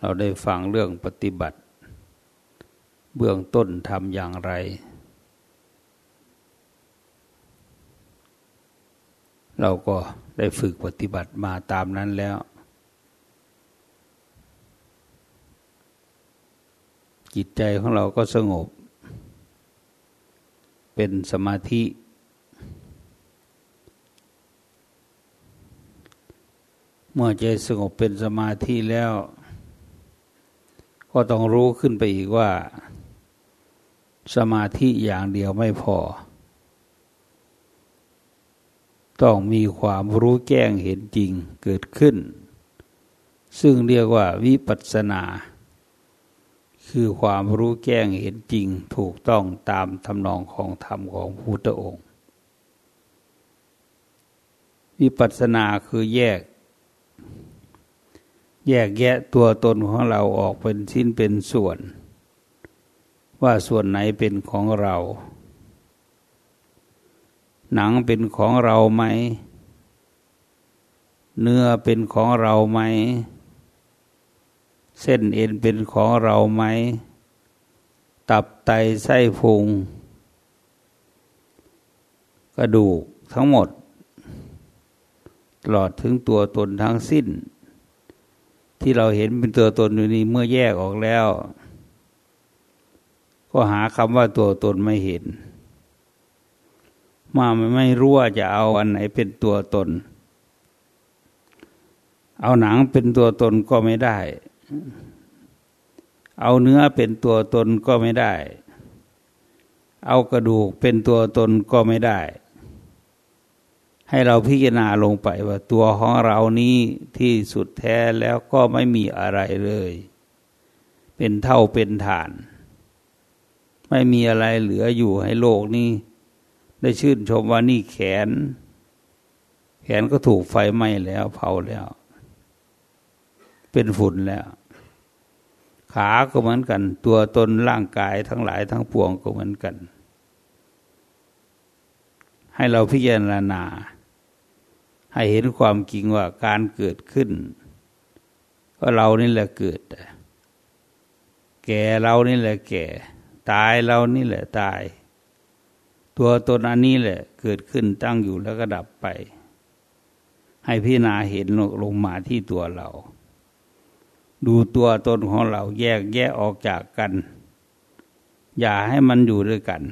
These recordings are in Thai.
เราได้ฟังเรื่องปฏิบัติ เบื้องต้นทำอย่างไร เราก็ได้ฝึกปฏิบัติมาตามนั้นแล้ว จิตใจของเราก็สงบ เป็นสมาธิเมื่อใจสงบเป็นสมาธิแล้ว ก็ต้องรู้ขึ้นไปอีกว่า สมาธิอย่างเดียวไม่พอ ต้องมีความรู้แจ้งเห็นจริงเกิดขึ้น ซึ่งเรียกว่าวิปัสสนา คือความรู้แจ้งเห็นจริงถูกต้องตามทำนองของธรรมของพุทธองค์ วิปัสสนาคือแยก แยกแยะตัวตนของเราออกเป็นชิ้นเป็นส่วน ว่าส่วนไหนเป็นของเรา หนังเป็นของเราไหม เนื้อเป็นของเราไหม เส้นเอ็นเป็นของเราไหม ตับไตไส้พุง กระดูกทั้งหมด ตลอดถึงตัวตนทั้งสิ้น ที่เราเห็นเป็นตัวตนอยู่นี้เมื่อแยกออกแล้ว ก็หาคำว่าตัวตนไม่เห็น มาไม่รู้ว่าจะเอาอันไหนเป็นตัวตน เอาหนังเป็นตัวตนก็ไม่ได้ เอาเนื้อเป็นตัวตนก็ไม่ได้ เอากระดูกเป็นตัวตนก็ไม่ได้ ให้เราพิจารณาลงไปว่าตัวของเรานี้ที่สุดแท้แล้วก็ไม่มีอะไรเลย เป็นเท่าเป็นฐาน ไม่มีอะไรเหลืออยู่ให้โลกนี้ ได้ชื่นชมว่านี่แขน แขนก็ถูกไฟไหม้แล้วเผาแล้ว เป็นฝุ่นแล้ว ขาก็เหมือนกัน ตัวตนร่างกายทั้งหลายทั้งปวงก็เหมือนกัน ให้เราพิจารณา ให้เห็นความจริงว่าการเกิดขึ้น ก็เรานี่แหละเกิด แก่เรานี่แหละแก่ ตายเรานี่แหละตาย ตัวตนอันนี้แหละ เกิดขึ้นตั้งอยู่แล้วก็ดับไป ให้พี่นาเห็นลงมาที่ตัวเรา ดูตัวตนของเราแยกแยะออกจากกัน อย่าให้มันอยู่ด้วยกัน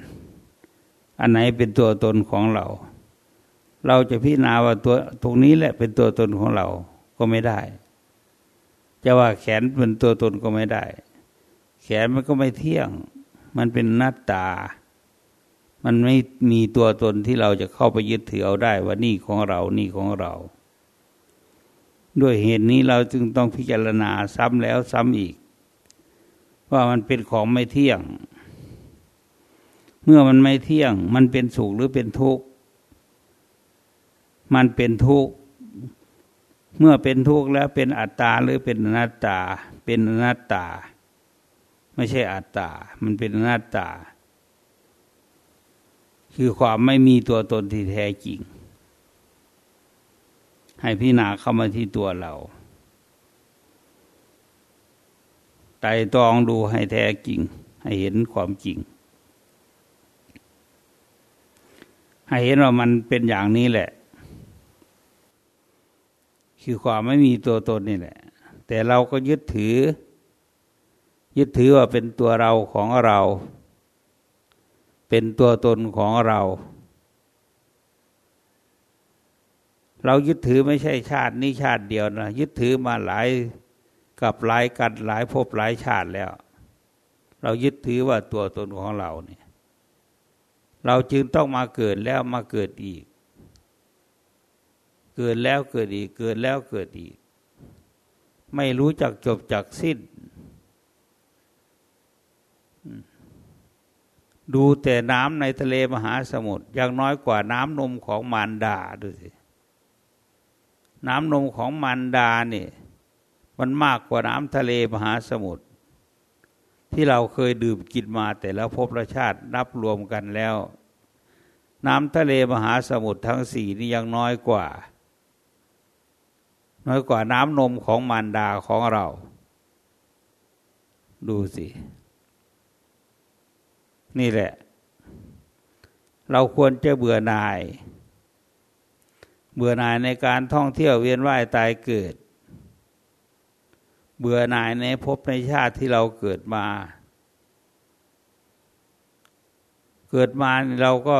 อันไหนเป็นตัวตนของเรา เราจะพิจารณาว่าตัวตรงนี้แหละเป็นตัวตนของเราก็ไม่ได้ จะว่าแขนเป็นตัวตนก็ไม่ได้ แขนมันก็ไม่เที่ยง มันเป็นหน้าตา มันไม่มีตัวตนที่เราจะเข้าไปยึดถือเอาได้ว่านี่ของเรา นี่ของเรา ด้วยเหตุนี้เราจึงต้องพิจารณาซ้ำแล้วซ้ำอีก ว่ามันเป็นของไม่เที่ยง เมื่อมันไม่เที่ยง มันเป็นสุขหรือเป็นทุกข์ มันเป็นทุกข์เมื่อเป็นทุกข์แล้วเป็นอัตตาหรือเป็นอนัตตา เป็นอนัตตา ไม่ใช่อัตตา มันเป็นอนัตตา คือความไม่มีตัวตนที่แท้จริง ให้พิจารณาเข้ามาที่ตัวเราไต่ตองดูให้แท้จริง ให้เห็นความจริง ให้เห็นว่ามันเป็นอย่างนี้แหละ คือความไม่มีตัวตนนี่แหละ แต่เราก็ยึดถือ ยึดถือว่าเป็นตัวเราของเรา เป็นตัวตนของเรา เรายึดถือไม่ใช่ชาตินี้ชาติเดียวนะยึดถือมาหลายกับหลายกันหลายภพหลายชาติแล้ว เรายึดถือว่าตัวตนของเราเนี่ย เราจึงต้องมาเกิดแล้วมาเกิดอีก เกิดแล้วเกิดอีก เกิดแล้วเกิดอีก ไม่รู้จักจบจักสิ้น ดูแต่น้ำในทะเลมหาสมุทรยังน้อยกว่าน้ำนมของมารดาดูสิ น้ำนมของมารดาเนี่ยมันมากกว่าน้ำทะเลมหาสมุทรที่เราเคยดื่มกินมาแต่แล้วพบรสชาตินับรวมกันแล้ว น้ำทะเลมหาสมุทรทั้งสี่นี่ยังน้อยกว่า น้อยกว่าน้ำนมของมารดาของเรา ดูสิ นี่แหละ เราควรจะเบื่อหน่าย เบื่อหน่ายในการท่องเที่ยวเวียนว่ายตายเกิด เบื่อหน่ายในภพในชาติที่เราเกิดมา เกิดมาเราก็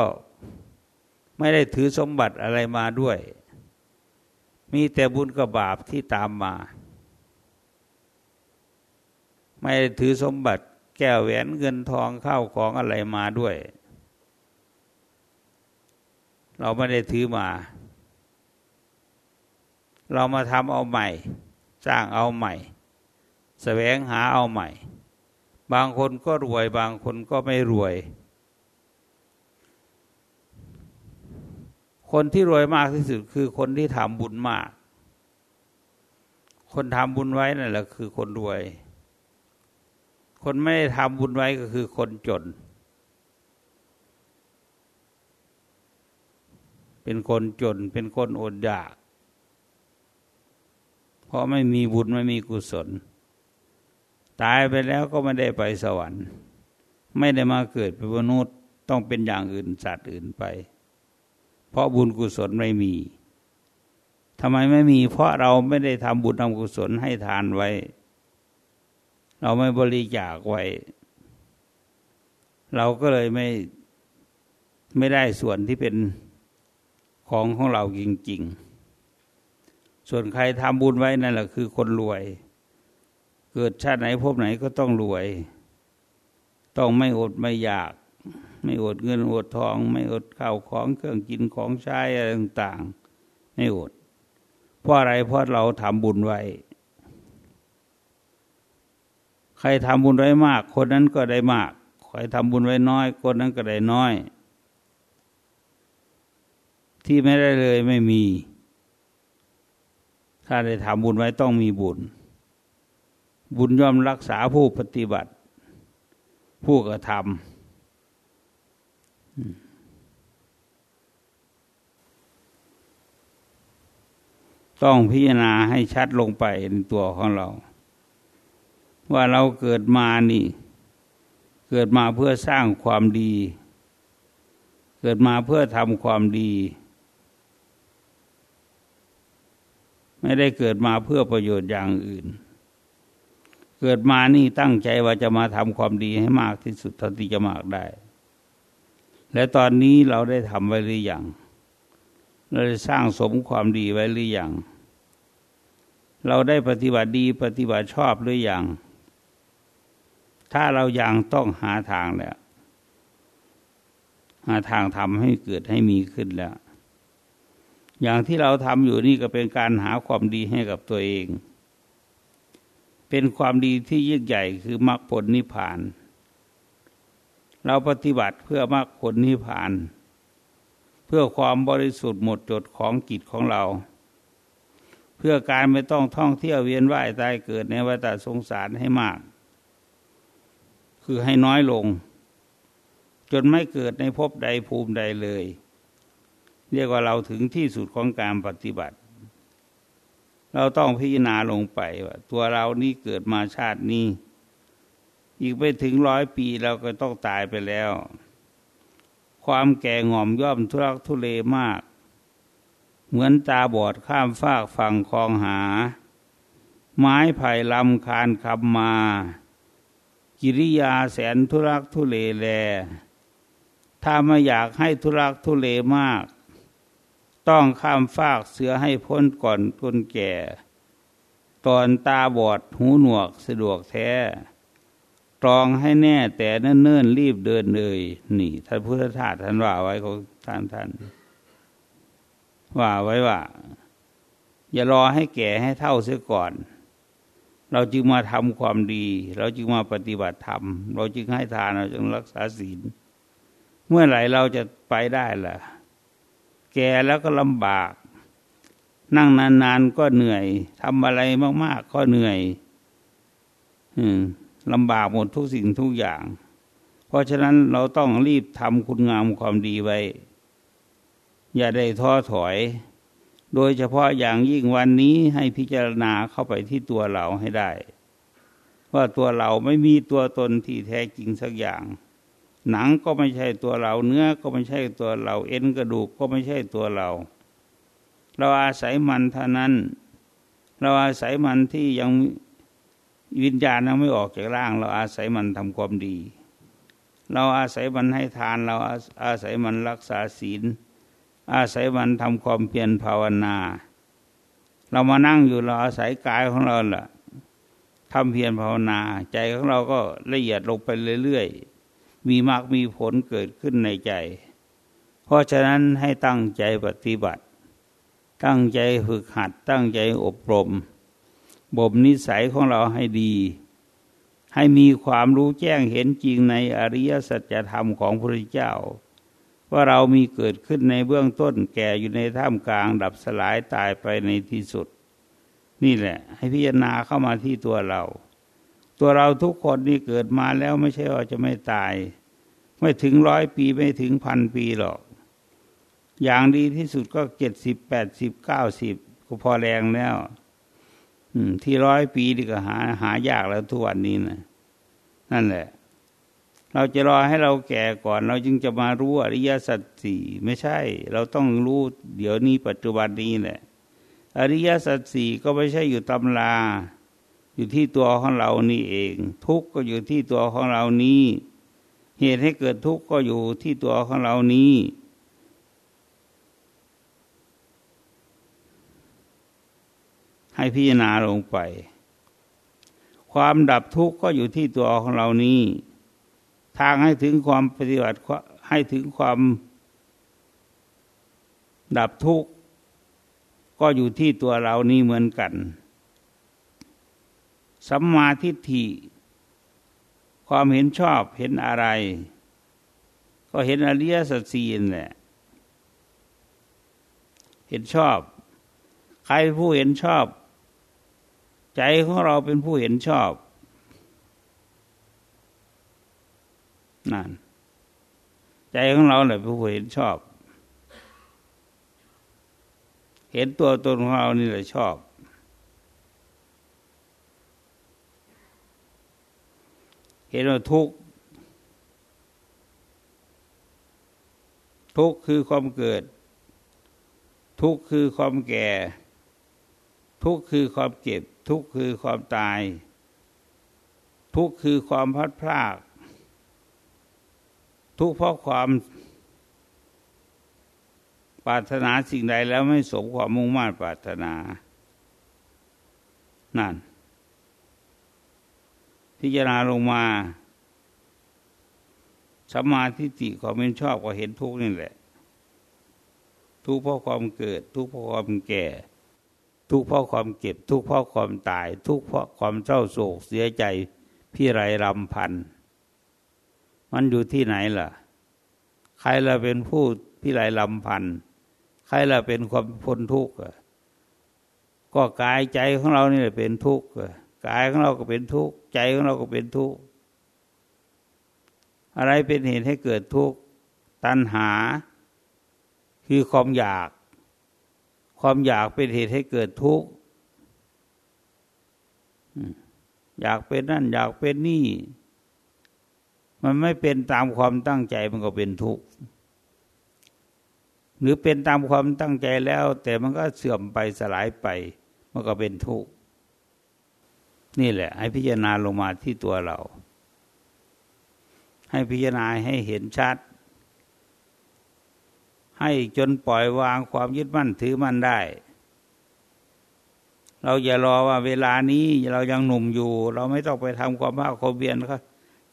ไม่ได้ถือสมบัติอะไรมาด้วย มีแต่บุญกับบาปที่ตามมา ไม่ถือสมบัติแก้วแหวนเงินทองเข้าของอะไรมาด้วย เราไม่ได้ถือมา เรามาทำเอาใหม่ สร้างเอาใหม่แสวงหาเอาใหม่ บางคนก็รวยบางคนก็ไม่รวย คนที่รวยมากที่สุดคือคนที่ทำบุญมาก คนทำบุญไว้นั่นแหละคือคนรวย คนไม่ได้ทำบุญไว้ก็คือคนจน เป็นคนจน เป็นคนอดอยาก เพราะไม่มีบุญไม่มีกุศล ตายไปแล้วก็ไม่ได้ไปสวรรค์ ไม่ได้มาเกิดเป็นมนุษย์ต้องเป็นอย่างอื่นสัตว์อื่นไป เพราะบุญกุศลไม่มีทำไมไม่มี เพราะเราไม่ได้ทำบุญทำกุศลให้ทานไว้ เราไม่บริจาคไว้ เราก็เลยไม่ไม่ได้ส่วนที่เป็นของของเราจริง ๆ ส่วนใครทำบุญไว้นั่นแหละคือคนรวย เกิดชาติไหนพบไหนก็ต้องรวย ต้องไม่อดไม่อยาก ไม่อดเงินอดทอง ไม่อดข้าวของเครื่องกินของใช้อะไรต่างๆ ไม่อด เพราะอะไรเพราะเราทำบุญไว้ ใครทำบุญไว้มาก คนนั้นก็ได้มาก ใครทำบุญไว้น้อย คนนั้นก็ได้น้อย ที่ไม่ได้เลยไม่มี ถ้าได้ทำบุญไว้ต้องมีบุญ บุญย่อมรักษาผู้ปฏิบัติ ผู้กระทำ ต้องพิจารณาให้ชัดลงไปในตัวของเรา ว่าเราเกิดมานี่ เกิดมาเพื่อสร้างความดี เกิดมาเพื่อทำความดี ไม่ได้เกิดมาเพื่อประโยชน์อย่างอื่น เกิดมานี่ตั้งใจว่าจะมาทำความดีให้มากที่สุดเท่าที่จะมากได้ และตอนนี้เราได้ทำไว้หรือยังเราได้สร้างสมความดีไว้หรือยังเราได้ปฏิบัติดีปฏิบัติชอบหรือยังถ้าเรายังต้องหาทางแล้วหาทางทำให้เกิดให้มีขึ้นแล้ว อย่างที่เราทำอยู่นี่ก็เป็นการหาความดีให้กับตัวเอง เป็นความดีที่ยิ่งใหญ่คือมรรคผลนิพพาน เราปฏิบัติเพื่อมรรคผลนิพพาน เพื่อความบริสุทธิ์หมดจดของจิตของเรา เพื่อการไม่ต้องท่องเที่ยวเวียนว่ายตายเกิดในวัฏสงสารให้มาก คือให้น้อยลง จนไม่เกิดในภพใดภูมิใดเลย เรียกว่าเราถึงที่สุดของการปฏิบัติ เราต้องพิจารณาลงไปว่าตัวเรานี่เกิดมาชาตินี้ อีกไปถึงร้อยปีเราก็ต้องตายไปแล้ว ความแก่งอมย่อมทุรักทุเลมาก เหมือนตาบอดข้ามฟากฝั่งคลองหา ไม้ไผ่ลำคานขับมา กิริยาแสนทุรักทุเลแล ถ้าไม่อยากให้ทุรักทุเลมาก ต้องข้ามฟากเสือให้พ้นก่อนคนแก่ ตอนตาบอดหูหนวกสะดวกแท้ ตรองให้แน่แต่เนิ่นๆรีบเดินเลยนี่ท่านพุทธทาสท่านว่าไว้ของท่านท่านว่าไว้ว่า อย่ารอให้แก่ให้เท่าเสียก่อน เราจึงมาทำความดี เราจึงมาปฏิบัติธรรม เราจึงให้ทานเราจึงรักษาศีล เมื่อไหร่เราจะไปได้ล่ะ แก่แล้วก็ลำบาก นั่งนานๆก็เหนื่อยทำอะไรมาก ๆ ก็เหนื่อย อืม ลำบากหมดทุกสิ่งทุกอย่าง เพราะฉะนั้นเราต้องรีบทำคุณงามความดีไว้ อย่าได้ท้อถอย โดยเฉพาะอย่างยิ่งวันนี้ให้พิจารณาเข้าไปที่ตัวเราให้ได้ ว่าตัวเราไม่มีตัวตนที่แท้จริงสักอย่าง หนังก็ไม่ใช่ตัวเรา เนื้อก็ไม่ใช่ตัวเรา เอ็นกระดูกก็ไม่ใช่ตัวเรา เราอาศัยมันเท่านั้น เราอาศัยมันที่ยัง วิญญาณยังไม่ออกจากร่าง เราอาศัยมันทำความดี เราอาศัยมันให้ทาน เราอาศัยมันรักษาศีล อาศัยมันทำความเพียรภาวนา เรามานั่งอยู่เราอาศัยกายของเราแหละทำเพียรภาวนา ใจของเราก็ละเอียดลงไปเรื่อยๆ มีมากมีผลเกิดขึ้นในใจ เพราะฉะนั้นให้ตั้งใจปฏิบัติ ตั้งใจฝึกหัดตั้งใจอบรม บ่มนิสัยของเราให้ดี ให้มีความรู้แจ้งเห็นจริงในอริยสัจธรรมของพระพุทธเจ้า ว่าเรามีเกิดขึ้นในเบื้องต้นแก่อยู่ในท่ามกลางดับสลายตายไปในที่สุด นี่แหละ ให้พิจารณาเข้ามาที่ตัวเรา ตัวเราทุกคนนี่เกิดมาแล้วไม่ใช่ว่าจะไม่ตาย ไม่ถึงร้อยปีไม่ถึงพันปีหรอก อย่างดีที่สุดก็เจ็ดสิบแปดสิบเก้าสิบก็พอแรงแล้ว ที่ร้อยปีนี่ก็หาหายากแล้วทุกวันนี้นะนั่นแหละ เราจะรอให้เราแก่ก่อน เราจึงจะมารู้อริยสัจสี่ไม่ใช่ เราต้องรู้เดี๋ยวนี้ปัจจุบันนี้แหละ อริยสัจสี่ก็ไม่ใช่อยู่ตำราอยู่ที่ตัวของเรานี่เอง ทุกข์ก็อยู่ที่ตัวของเรานี้ เหตุให้เกิดทุกข์ก็อยู่ที่ตัวของเรานี้ ให้พิจารณาลงไป ความดับทุกข์ก็อยู่ที่ตัวของเรานี้ทางให้ถึงความปฏิบัติให้ถึงความดับทุกข์ก็อยู่ที่ตัวเรานี้เหมือนกันสัมมาทิฏฐิ ความเห็นชอบเห็นอะไร ก็เห็นอริยสัจสี่แหละเห็นชอบ ใครผู้เห็นชอบ ใจของเราเป็นผู้เห็นชอบนั่นใจของเราแหละเป็นผู้เห็นชอบ เห็นตัวตนของเรานี่แหละชอบ เห็นว่าทุกทุกคือความเกิด ทุกคือความแก่ ทุกคือความเก็บ ทุกข์คือความตาย ทุกข์คือความพัดพลากทุกข์เพราะความปรารถนาสิ่งใดแล้วไม่สมความมุ่งมั่นปรารถนา นั่น พิจารณาลงมาสัมมาทิฏฐิความเป็นชอบก็เห็นทุกข์นี่แหละ ทุกข์เพราะความเกิด ทุกข์เพราะความแก่ ทุกข์เพราะความเก็บ ทุกข์เพราะความตาย ทุกข์เพราะความเศร้าโศกเสียใจพี่ไรรำพัน มันอยู่ที่ไหนล่ะ ใครละเป็นผู้พี่ไรลำพัน ใครละเป็นความพ้นทุกข์ก็กายใจของเรานี่แหละเป็นทุกข์กายของเราก็เป็นทุกข์ใจของเราก็เป็นทุกข์อะไรเป็นเหตุให้เกิดทุกข์ตัณหา คือความอยาก ความอยากเป็นเหตุให้เกิดทุกข์อยากเป็นนั่น อยากเป็นนี่ มันไม่เป็นตามความตั้งใจมันก็เป็นทุกข์หรือเป็นตามความตั้งใจแล้ว แต่มันก็เสื่อมไปสลายไป มันก็เป็นทุกข์นี่แหละ ให้พิจารณาลงมาที่ตัวเรา ให้พิจารณาให้เห็นชัด ให้จนปล่อยวางความยึดมั่นถือมั่นได้ เราอย่ารอว่าเวลานี้เรายังหนุ่มอยู่ เราไม่ต้องไปทำความภาคความเบียนครับ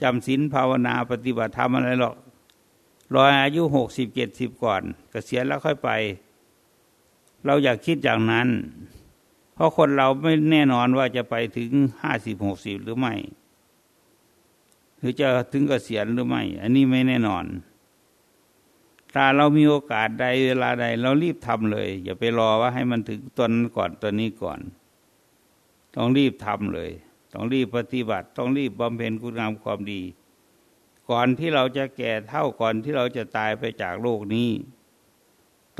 จำศีลภาวนาปฏิบัติธรรมอะไรหรอกรออายุหกสิบเจ็ดสิบก่อนกเกษียณแล้วค่อยไป เราอยากคิดอย่างนั้น เพราะคนเราไม่แน่นอนว่าจะไปถึงห้าสิบหกสิบหรือไม่ หรือจะถึงกเกษียณหรือไม่ อันนี้ไม่แน่นอน ถ้าเรามีโอกาสใดเวลาใด เรารีบทำเลย อย่าไปรอว่าให้มันถึงตัวนั้นก่อนตัวนี้ก่อน ต้องรีบทำเลย ต้องรีบปฏิบัติ ต้องรีบบำเพ็ญคุณงามความดี ก่อนที่เราจะแก่เท่าก่อนที่เราจะตายไปจากโลกนี้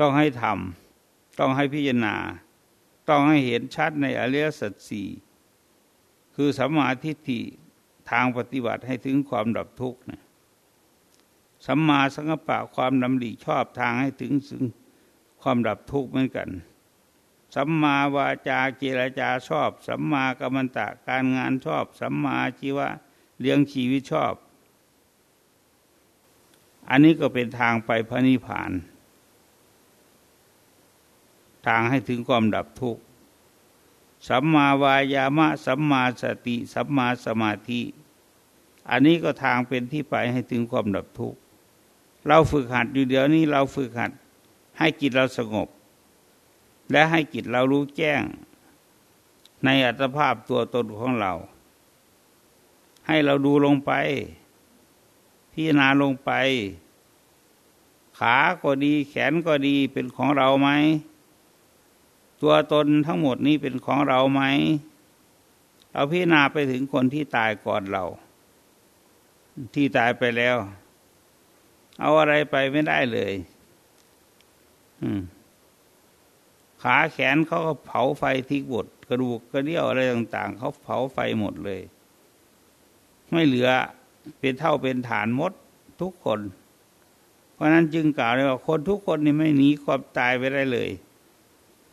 ต้องให้ทำต้องให้พิจารณา ต้องให้เห็นชัดในอริยสัจสี่คือสัมมาทิฏฐิทางปฏิบัติให้ถึงความดับทุกข์นะ สัมมาสังกัปปะความดำริชอบทางให้ถึงซึ่งความดับทุกข์เหมือนกัน สัมมาวาจาเจรจาชอบ สัมมากรรมตะการงานชอบ สัมมาชีวะเลี้ยงชีวิตชอบ อันนี้ก็เป็นทางไปพระนิพพาน ทางให้ถึงความดับทุกข์ สัมมาวายามะ สัมมาสติ สัมมาสมาธิ อันนี้ก็ทางเป็นที่ไปให้ถึงความดับทุกข์ เราฝึกหัดอยู่เดี๋ยวนี้เราฝึกหัด ให้จิตเราสงบ และให้จิตเรารู้แจ้ง ในอัตภาพตัวตนของเรา ให้เราดูลงไป พิจารณาลงไป ขาก็ดี แขนก็ดีเป็นของเราไหม ตัวตนทั้งหมดนี้เป็นของเราไหมเราพิจารณาไปถึงคนที่ตายก่อนเรา ที่ตายไปแล้ว เอาอะไรไปไม่ได้เลยขาแขนเขาก็เผาไฟทิ้งหมดกระดูกกระเดี่ยวอะไรต่าง ๆ เขาเผาไฟหมดเลย ไม่เหลือเป็นเท่าเป็นฐานมดทุกคน เพราะนั้นจึงกล่าวเลยว่าคนทุกคนนี่ไม่หนีความตายไปได้เลย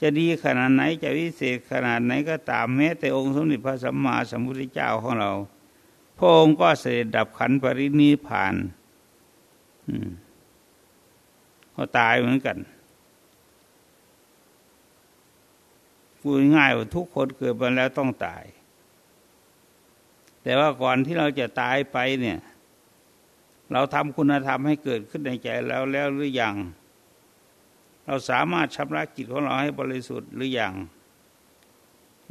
จะดีขนาดไหนจะวิเศษขนาดไหนก็ตามแม้แต่องค์สมเด็จพระสัมมาสัมพุทธเจ้าของเรา พระองค์ก็เสด็จดับขันปรินิพาน ก็ตายเหมือนกันพูดง่ายว่าทุกคนเกิดมาแล้วต้องตาย แต่ว่าก่อนที่เราจะตายไปเนี่ย เราทำคุณธรรมให้เกิดขึ้นในใจแล้วแล้วหรือยัง เราสามารถชำระจิตของเราให้บริสุทธิ์หรืออยัง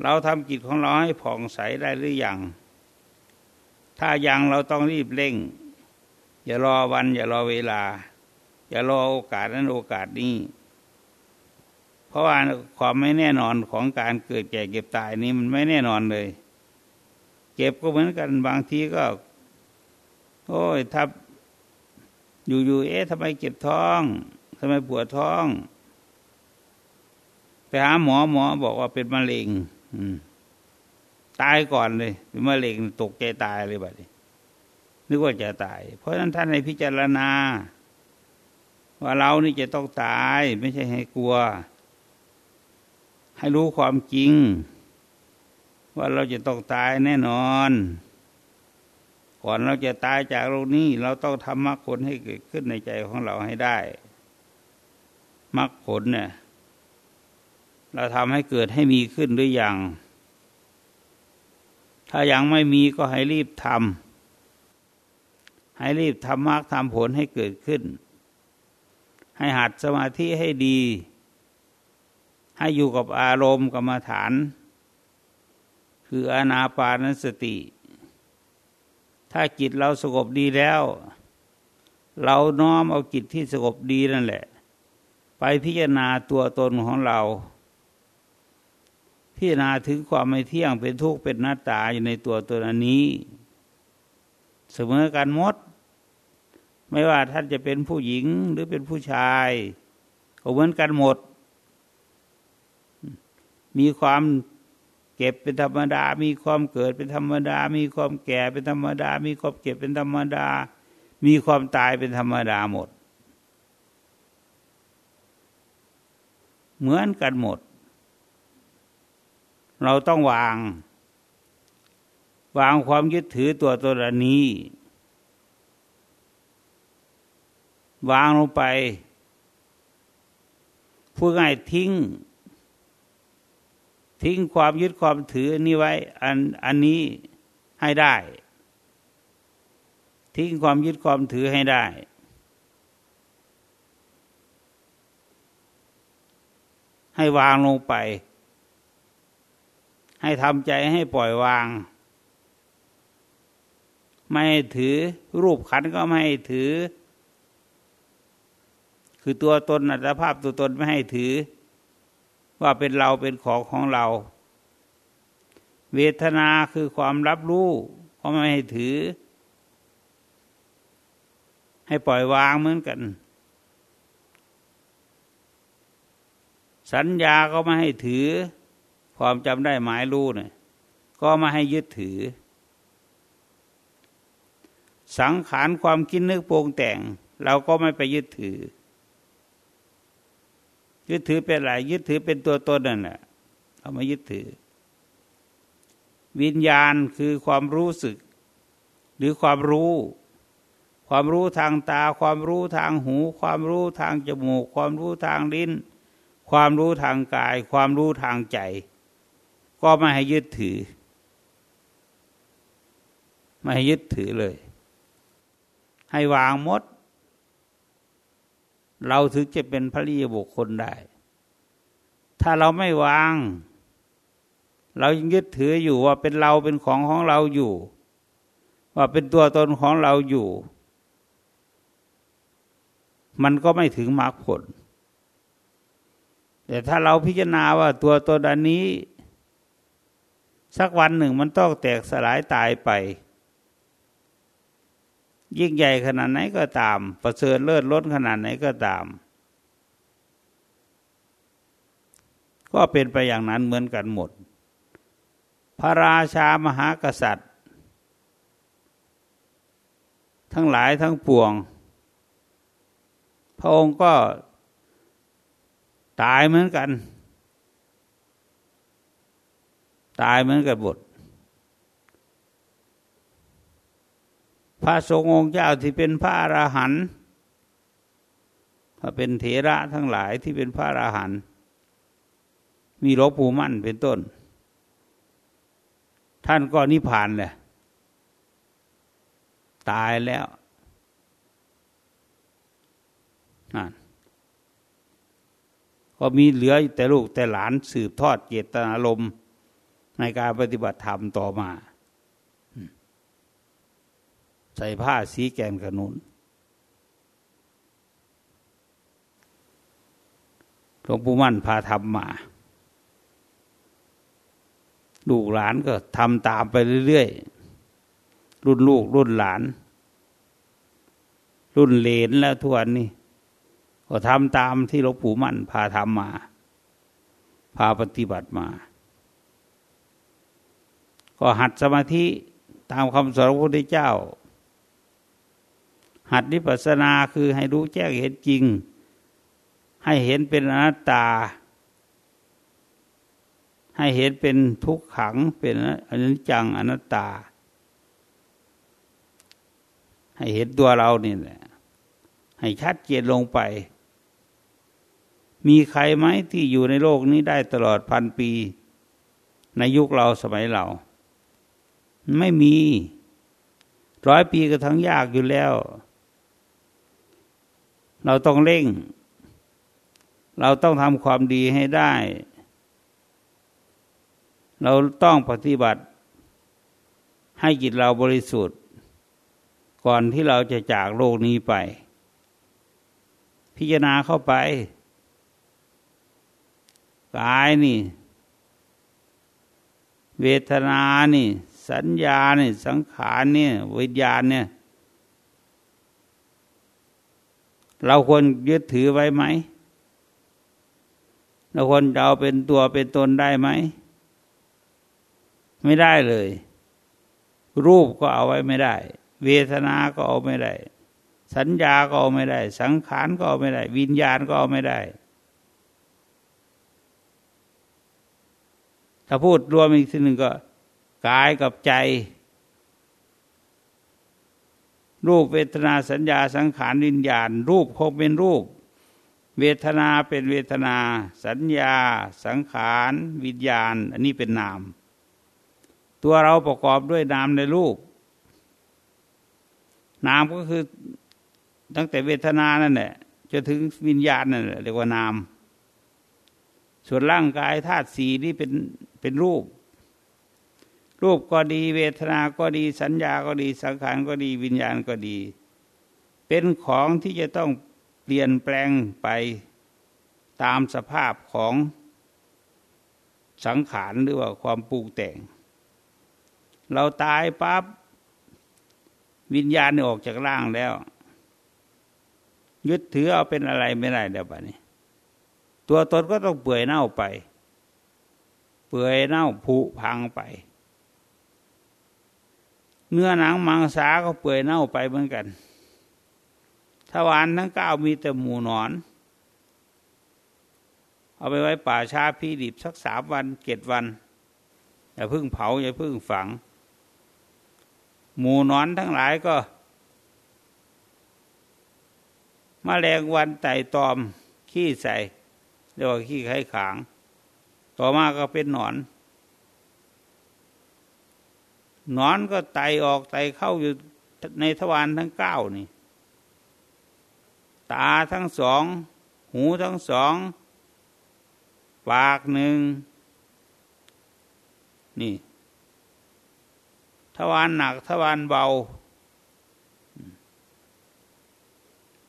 เราทำจิตของเราให้ผ่องใสได้หรืออยัง ถ้ายังเราต้องรีบเร่ง อย่ารอวัน อย่ารอเวลา อย่ารอโอกาสนั้นโอกาสนี้ เพราะว่าความไม่แน่นอนของการเกิดแก่เก็บตายนี้มันไม่แน่นอนเลย เก็บก็เหมือนกันบางทีก็ โอ้ยถ้าอยู่ๆเอ๊ะทำไมเก็บท้องทำไมปวดท้องไปหาหมอหมอบอกว่าเป็นมะเร็งตายก่อนเลย เป็นมะเร็งตกใจตายเลยแบบนี้ นึกว่าจะตาย เพราะฉะนั้นท่านในพิจารณา ว่าเรานี่จะต้องตาย ไม่ใช่ให้กลัว ให้รู้ความจริง ว่าเราจะต้องตายแน่นอน ก่อนเราจะตายจากโลกนี้ เราต้องทำมรรคผลให้เกิดขึ้นในใจของเราให้ได้มรรคผลเนี่ยเราทำให้เกิดให้มีขึ้นหรืออยัง ถ้ายังไม่มีก็ให้รีบทำ ให้รีบทำมรรคทำผลให้เกิดขึ้น ให้หัดสมาธิให้ดี ให้อยู่กับอารมณ์กรรมฐาน คืออนาปานสติ ถ้าจิตเราสงบดีแล้ว เราน้อมเอาจิตที่สงบดีนั่นแหละ ไปพิจารณาตัวตนของเรา พิจารณาถึงความไม่เที่ยงเป็นทุกข์เป็นหน้าตาอยู่ในตัวตนอันนี้ เสมอกันหมด ไม่ว่าท่านจะเป็นผู้หญิงหรือเป็นผู้ชายก็เหมือนกันหมด มีความเก็บเป็นธรรมดา มีความเกิดเป็นธรรมดา มีความแก่เป็นธรรมดา มีความเก็บเป็นธรรมดา มีความตายเป็นธรรมดาหมด เหมือนกันหมด เราต้องวาง วางความยึดถือตัวตนนี้ วางลงไปพูดง่ายทิ้ง ทิ้งความยึดความถือนี้ไว้ อันอันนี้ให้ได้ ทิ้งความยึดความถือให้ได้ ให้วางลงไป ให้ทำใจให้ปล่อยวาง ไม่ถือรูปขันก็ไม่ให้ถือ คือตัวตนอัตภาพตัวตนไม่ให้ถือ ว่าเป็นเราเป็นของของเรา เวทนาคือความรับรู้ก็ไม่ให้ถือ ให้ปล่อยวางเหมือนกัน สัญญาก็ไม่ให้ถือ ความจำได้หมายรู้เนี่ยก็ไมาให้ยึดถือ สังขารความคิดนึกปรงแต่ง เราก็ไม่ไปยึดถือ ยึดถือเป็นอะไรยึดถือเป็นตัวตนนั่นแหละเอามายึดถือ วิญญาณคือความรู้สึก หรือความรู้ ความรู้ทางตา ความรู้ทางหู ความรู้ทางจมูก ความรู้ทางลิ้น ความรู้ทางกาย ความรู้ทางใจ ก็ไม่ให้ยึดถือ ไม่ให้ยึดถือเลย ให้วางมด เราถึงจะเป็นพระริยบุคคลได้ ถ้าเราไม่วาง เรายังยึดถืออยู่ว่าเป็นเราเป็นของของเราอยู่ ว่าเป็นตัวตนของเราอยู่ มันก็ไม่ถึงมรรคผล แต่ถ้าเราพิจารณาว่าตัวตนอันนี้ สักวันหนึ่งมันต้องแตกสลายตายไป ยิ่งใหญ่ขนาดไหนก็ตาม ประเสริฐเลิศล้นขนาดไหนก็ตาม ก็เป็นไปอย่างนั้นเหมือนกันหมด พระราชามหากษัตริย์ ทั้งหลายทั้งปวง พระองค์ก็ตายเหมือนกัน ตายเหมือนกันบท พระสงฆ์องค์เจ้าที่เป็นพระอราหันต์ถ้าเป็นเถระทั้งหลายที่เป็นพระอราหันต์มีหลวงปู่มั่นเป็นต้น ท่านก็นิพพานเลยตายแล้วนั่นก็มีเหลือแต่ลูกแต่หลานสืบทอดเจตนารมณ์ในการปฏิบัติธรรมต่อมา ใส่ผ้าสีแกนขนุนหลวงปู่มั่นพาทำมาลูกหลานก็ทำตามไปเรื่อยๆ รุ่นลูกรุ่นหลาน รุ่นเลนแล้วทุกวันนี้ก็ทำตามที่หลวงปู่มั่นพาทำมา พาปฏิบัติมา ก็หัดสมาธิตามคำสอนพระพุทธเจ้า หัดนิพพานาคือให้รู้แจ้งเห็นจริง ให้เห็นเป็นอนัตตา ให้เห็นเป็นทุกขังเป็นอนิจจังอนัตตา ให้เห็นตัวเรานี่แหละให้ชัดเจนลงไป มีใครไหมที่อยู่ในโลกนี้ได้ตลอดพันปี ในยุคเราสมัยเรา ไม่มี ร้อยปีก็ทั้งยากอยู่แล้ว เราต้องเร่ง เราต้องทำความดีให้ได้ เราต้องปฏิบัติ ให้จิตเราบริสุทธิ์ ก่อนที่เราจะจากโลกนี้ไป พิจารณาเข้าไปกายนี่ เวทนานี่ สัญญานี่ สังขารเนี่ยวิญญาณเนี่ย เราควรยึดถือไว้ไหม เราควรเอาเป็นตัวเป็นตนได้ไหม ไม่ได้เลย รูปก็เอาไว้ไม่ได้ เวทนา ก็เอาไม่ได้ สัญญา ก็เอาไม่ได้ สังขาร ก็เอาไม่ได้ วิญญาณ ก็เอาไม่ได้ ถ้าพูดรวมอีกทีหนึ่งก็กายกับใจ รูปเวทนาสัญญาสังขารวิญญาณ รูปคงเป็นรูป เวทนาเป็นเวทนา สัญญา สังขารวิญญาณ อันนี้เป็นนาม ตัวเราประกอบด้วยนามในรูป นามก็คือตั้งแต่เวทนานั่นแหละจะถึงวิญญาณนั่นแหละเรียกว่านาม ส่วนร่างกายธาตุสีนี่เป็นเป็นรูป รูปก็ดีเวทนาก็ดีสัญญาก็ดีสังขารก็ดีวิญญาณก็ดี เป็นของที่จะต้องเปลี่ยนแปลงไปตามสภาพของสังขารหรือว่าความปรุงแต่ง เราตายปั๊บวิญญาณออกจากร่างแล้ว ยึดถือเอาเป็นอะไรไม่ได้เดี๋ยวบนี้ ตัวตนก็ต้องเปื่อยเน่าไป เปื่อยเน่าผุพังไป เนื้อหนังมังสาก็เปื่อยเน่าไปเหมือนกันทวารทั้งเก้ามีแต่หมูนอน เอาไปไว้ป่าชาพี่ดิบสักสามวันเจ็ดวัน อย่าพึ่งเผา อย่าพึ่งฝัง หมูนอนทั้งหลายก็มาแรงวันไต่ตอมขี้ใส่เรียกว่าขี้ไข่ขาง ต่อมาก็เป็นหนอน นอนก็ไตออกไตเข้าอยู่ในทวารทั้งเก้านี่ ตาทั้งสอง หูทั้งสอง ปากหนึ่ง นี่ทวารหนักทวารเบา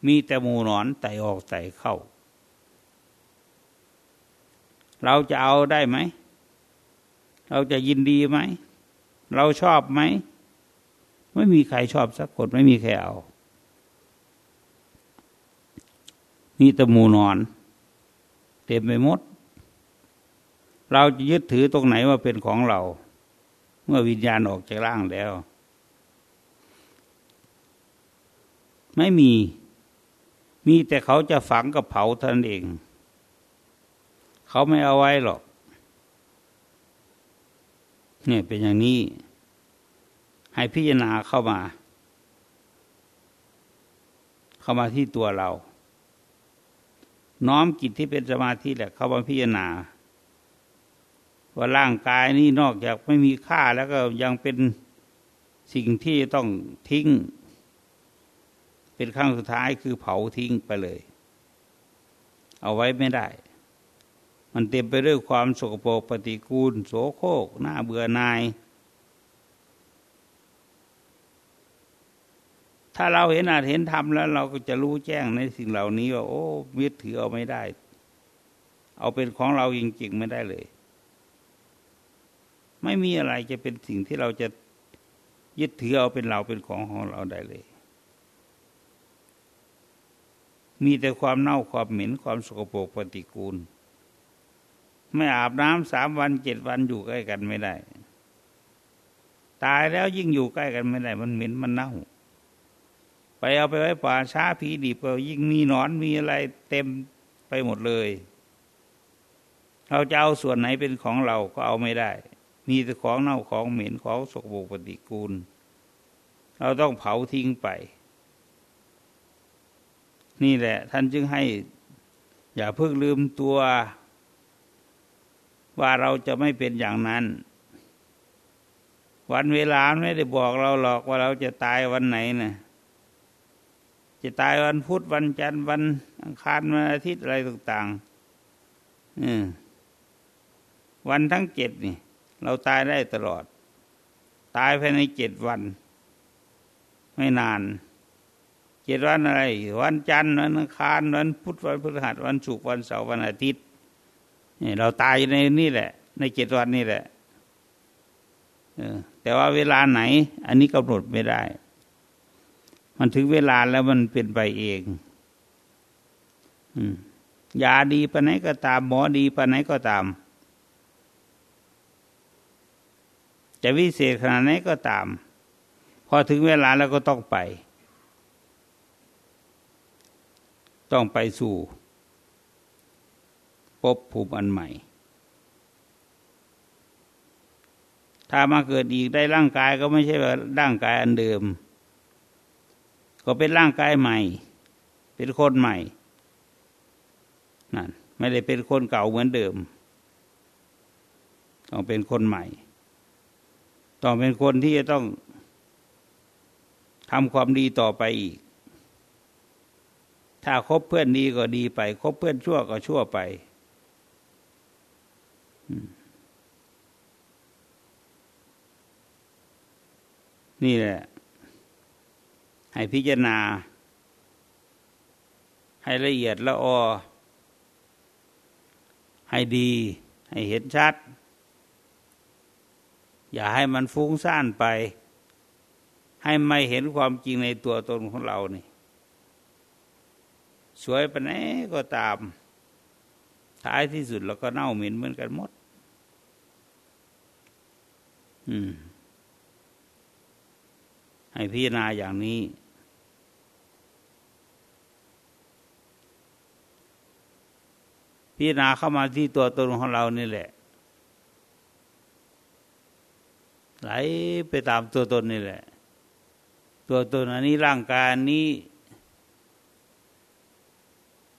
มีแต่หมูหนอนไตออกไตเข้า เราจะเอาได้ไหม เราจะยินดีไหม เราชอบไหม ไม่มีใครชอบสักคนไม่มีใครเอามีตะมูนอน เต็มไปหมด เราจะยึดถือตรงไหนว่าเป็นของเรา เมื่อวิญญาณออกจากร่างแล้ว ไม่มี มีแต่เขาจะฝังกับเผาท่านเอง เขาไม่เอาไว้หรอก เนี่ยเป็นอย่างนี้ ให้พิจารณาเข้ามา เข้ามาที่ตัวเรา น้อมจิตที่เป็นสมาธิแหละ เข้ามาพิจารณา ว่าร่างกายนี้นอกจากไม่มีค่าแล้วก็ยังเป็นสิ่งที่ต้องทิ้ง เป็นครั้งสุดท้ายคือเผาทิ้งไปเลย เอาไว้ไม่ได้ มันเต็มไปด้วยความสกปรกปฏิกูล โสโครกหน้าเบื่อนาย ถ้าเราเห็นอาจเห็นธรรมแล้ว เราก็จะรู้แจ้งในสิ่งเหล่านี้ว่า โอ้ยึดถือเอาไม่ได้ เอาเป็นของเราจริงๆไม่ได้เลย ไม่มีอะไรจะเป็นสิ่งที่เราจะยึดถือเอาเป็นเราเป็นของของเราได้เลย มีแต่ความเน่าความเหม็นความสกปรกปฏิกูล ไม่อาบน้ำสามวันเจ็ดวันอยู่ใกล้กันไม่ได้ ตายแล้วยิ่งอยู่ใกล้กันไม่ได้ มันเหม็นมันเน่า ไปเอาไปไว้ป่าช้าผีดิบก็ยิ่งมีหนอนมีอะไรเต็มไปหมดเลย เราจะเอาส่วนไหนเป็นของเราก็เอาไม่ได้ มีแต่ของเน่าของเหม็นของสกปรกปฏิกูล เราต้องเผาทิ้งไป นี่แหละ ท่านจึงให้ อย่าเพิ่งลืมตัว ว่าเราจะไม่เป็นอย่างนั้น วันเวลาไม่ได้บอกเราหรอกว่าเราจะตายวันไหนนะจะตายวันพุธวันจันทร์วันอังคารวันอาทิตย์อะไรต่างๆวันทั้งเจ็ดนี่ เราตายได้ตลอด ตายภายในเจ็ดวัน ไม่นานเจ็ดวันอะไร วันจันทร์วันอังคารวันพุธวันพฤหัสวันศุกร์วันเสาร์วันอาทิตย์ เราตายในนี่แหละ ในเจ็ดวันนี่แหละแต่ว่าเวลาไหน อันนี้กำหนดไม่ได้ มันถึงเวลาแล้วมันเป็นไปเองยาดีปะไหนก็ตาม หมอดีปะไหนก็ตาม จะวิเศษขนาดไหนก็ตาม พอถึงเวลาแล้วก็ต้องไป ต้องไปสู่ พบภูมิอันใหม่ ถ้ามาเกิดอีกได้ร่างกายก็ไม่ใช่ว่าร่างกายอันเดิม ก็เป็นร่างกายใหม่ เป็นคนใหม่นั่นไม่ได้เป็นคนเก่าเหมือนเดิม ต้องเป็นคนใหม่ ต้องเป็นคนที่จะต้องทำความดีต่อไปอีก ถ้าคบเพื่อนดีก็ดีไป คบเพื่อนชั่วก็ชั่วไป นี่แหละ ให้พิจารณา ให้ละเอียดละออ ให้ดี ให้เห็นชัด อย่าให้มันฟุ้งซ่านไป ให้ไม่เห็นความจริงในตัวตนของเรานี่ สวยไปไหนก็ตาม ท้ายที่สุดเราก็เน่าเหม็นเหมือนกันหมด ให้พิจารณาอย่างนี้ พิจารณาเข้ามาที่ตัวตนของเรานี่แหละ ไหลไปตามตัวตนนี่แหละ ตัวตนอันนี้ร่างกายนี้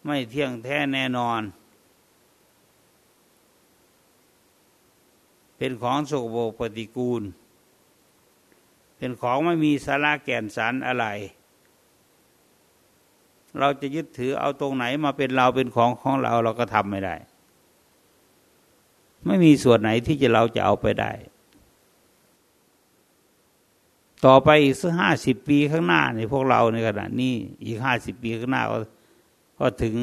ไม่เที่ยงแท้แน่นอน เป็นของโสโบปฏิกูล เป็นของไม่มีสาระแก่นสารอะไร เราจะยึดถือเอาตรงไหนมาเป็นเราเป็นของของเราเราก็ทำไม่ได้ ไม่มีส่วนไหนที่จะเราจะเอาไปได้ ต่อไปอีกสักห้าสิบปีข้างหน้าในพวกเราในขณะนี้อีกห้าสิบปีข้างหน้าก็ก็ถึง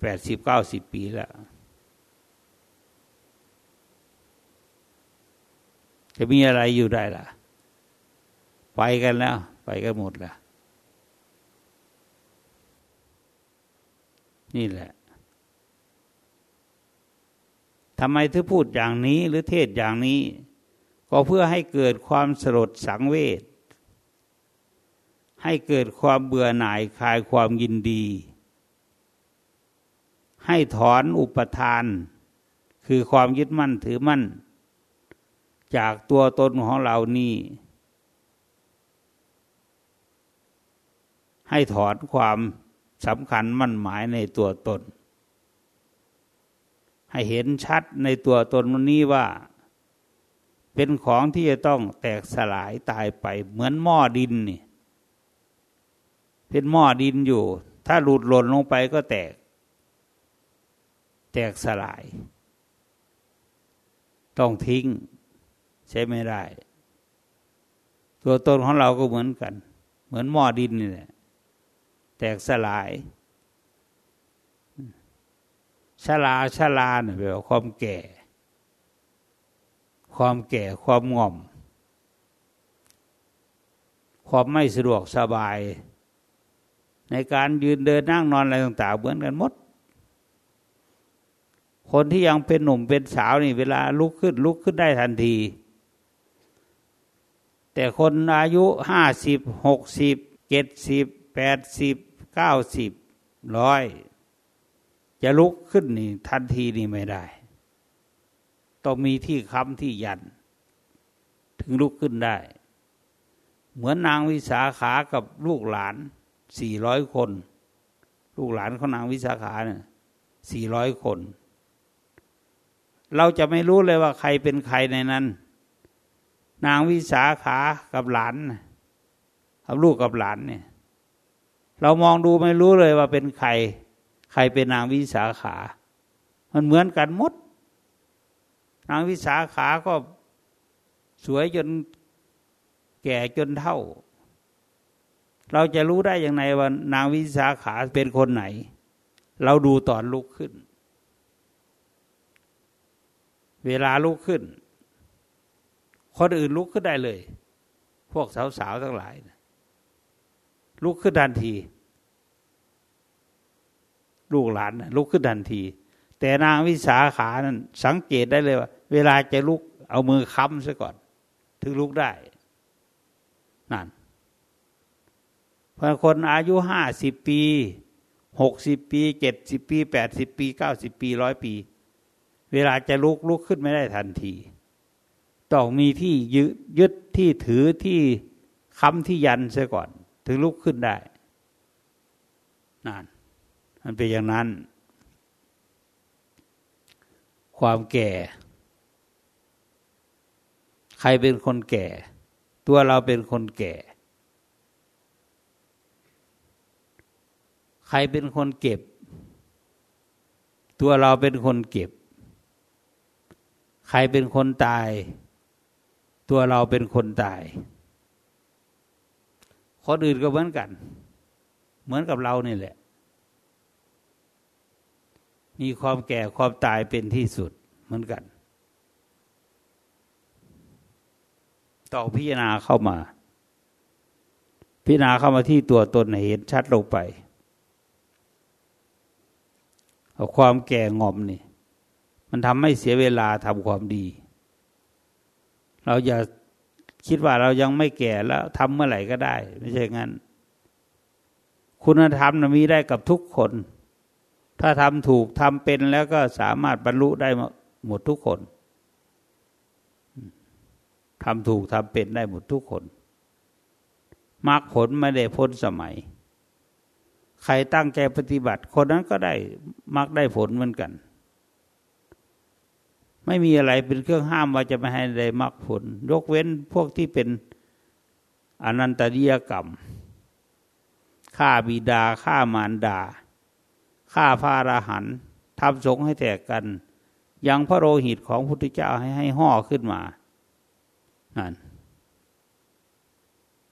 แปดสิบเก้าสิบปีแล้ว จะมีอะไรอยู่ได้ล่ะ ไปกันแล้ว ไปกันหมดแล้วนี่แหละทำไมถึงพูดอย่างนี้หรือเทศอย่างนี้ ก็เพื่อให้เกิดความสลดสังเวชให้เกิดความเบื่อหน่ายคลายความยินดี ให้ถอนอุปทาน คือความยึดมั่นถือมั่น จากตัวตนของเรานี่ ให้ถอนความสำคัญมั่นหมายในตัวตน ให้เห็นชัดในตัวตนนี้ว่า เป็นของที่จะต้องแตกสลายตายไปเหมือนหม้อดินนี่เป็นหม้อดินอยู่ ถ้าหลุดหล่นลงไปก็แตก แตกสลาย ต้องทิ้ง ใช้ไม่ได้ ตัวตนของเราก็เหมือนกัน เหมือนหม้อดินนี่แหละแตกสลายชลาชลาเนี่ยแปลว่าความแก่ ความแก่ความง่อม ความไม่สะดวกสบาย ในการยืนเดินนั่งนอนอะไรต่างๆเหมือนกันหมด คนที่ยังเป็นหนุ่มเป็นสาวนี่ เวลาลุกขึ้นลุกขึ้นได้ทันที แต่คนอายุห้าสิบหกสิบเจ็ดสิบแปดสิบเก้าสิบร้อยจะลุกขึ้นนี่ทันทีนี่ไม่ได้ ต้องมีที่ค้ำที่ยัน ถึงลุกขึ้นได้ เหมือนนางวิสาขากับลูกหลานสี่ร้อยคน ลูกหลานของนางวิสาขาเนี่ยสี่ร้อยคน เราจะไม่รู้เลยว่าใครเป็นใครในนั้น นางวิสาขากับหลานกับลูกกับหลานเนี่ยเรามองดูไม่รู้เลยว่าเป็นใคร ใครเป็นนางวิสาขา มันเหมือนกันหมด นางวิสาขาก็สวยจนแก่จนเท่า เราจะรู้ได้อย่างไรว่านางวิสาขาเป็นคนไหน เราดูตอนลุกขึ้น เวลาลุกขึ้น คนอื่นลุกขึ้นได้เลย พวกสาวๆทั้งหลายนะลุกขึ้นทันที ลูกหลานลุกขึ้นทันที แต่นางวิสาขานั้นสังเกตได้เลยว่า เวลาจะลุกเอามือค้ำซะก่อน ถึงลุกได้นั่นพอคนอายุห้าสิบปีหกสิบปีเจ็ดสิบปีแปดสิบปีเก้าสิบปีร้อยปี เวลาจะลุกลุกขึ้นไม่ได้ทันที ต้องมีที่ยึดยึดที่ถือที่ค้ำที่ยันซะก่อน ถึงลุกขึ้นได้นั่นมันเป็นอย่างนั้น ความแก่ ใครเป็นคนแก่ ตัวเราเป็นคนแก่ ใครเป็นคนเก็บ ตัวเราเป็นคนเก็บ ใครเป็นคนตาย ตัวเราเป็นคนตาย คนอื่นก็เหมือนกัน เหมือนกับเรานี่แหละ มีความแก่ความตายเป็นที่สุดเหมือนกันต้อพิจารณาเข้ามา พิจารณาเข้ามาที่ตัวตนเห็นชัดลงไปเอาความแก่งอมนี่ มันทำให้เสียเวลาทำความดี เราอย่าคิดว่าเรายังไม่แก่แล้วทำเมื่อไหร่ก็ได้ ไม่ใช่งั้น คุณธรรมมีได้กับทุกคน ถ้าทำถูกทำเป็นแล้วก็สามารถบรรลุได้หมดทุกคนทำถูกทำเป็นได้หมดทุกคนมรรคผลไม่ได้พ้นสมัย ใครตั้งใจปฏิบัติ คนนั้นก็ได้มรรคได้ผลเหมือนกัน ไม่มีอะไรเป็นเครื่องห้ามว่าจะไม่ให้ได้มรรคผล ยกเว้นพวกที่เป็นอนันตริยกรรมฆ่าบิดาฆ่ามารดาฆ่าพระอรหันต์ทำสงให้แตกกัน ยังพระโลหิตของพุทธเจ้าให้ให้ห่อขึ้นมานั่น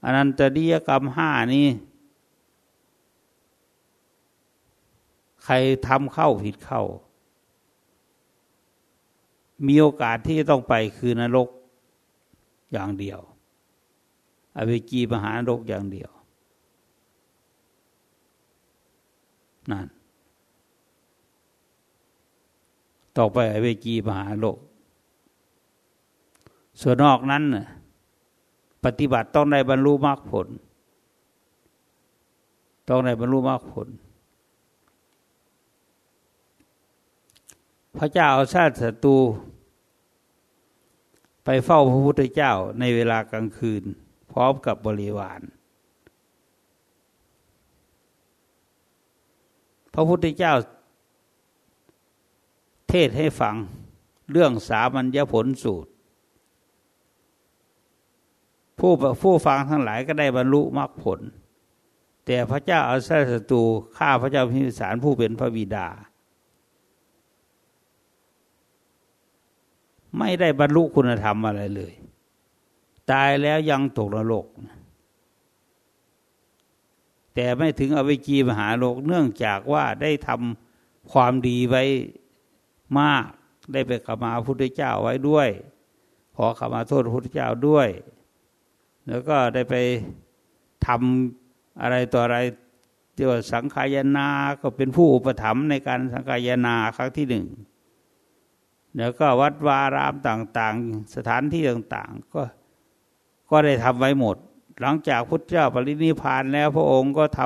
อนันตริยกรรมห้านี้ใครทำเข้าผิดเข้า มีโอกาสที่จะต้องไปคือนรกอย่างเดียว อเวจีมหานรกอย่างเดียวนั่นต่อไปอเวจีมหาโลก ส่วนนอกนั้นน่ะปฏิบัติต้องได้บรรลุมรรคผล ต้องได้บรรลุมรรคผล พระเจ้าเอาชาติศัตรูไปเฝ้าพระพุทธเจ้าในเวลากลางคืน พร้อมกับบริวาร พระพุทธเจ้า เทศให้ฟังเรื่องสามัญญผลสูตร ผู้ผู้ฟังทั้งหลายก็ได้บรรลุมรรคผล แต่พระเจ้าอาซาศัตรูฆ่าพระเจ้าพิมพิสารผู้เป็นพระบิดา ไม่ได้บรรลุคุณธรรมอะไรเลย ตายแล้วยังตกนรก แต่ไม่ถึงอวิจีมหาโลกเนื่องจากว่าได้ทำความดีไว้มาก ได้ไปขมาพระพุทธเจ้าไว้ด้วย ขอขมาโทษพระพุทธเจ้าด้วย แล้วก็ได้ไปทำอะไรต่ออะไรเรียกว่าสังขายนา ก็เป็นผู้อุปถัมภ์ในการสังขายนาครั้งที่หนึ่ง แล้วก็วัดวารามต่างๆ สถานที่ต่างๆ ก็ก็ได้ทำไว้หมด หลังจากพุทธเจ้าปรินิพานแล้วพระองค์ก็ท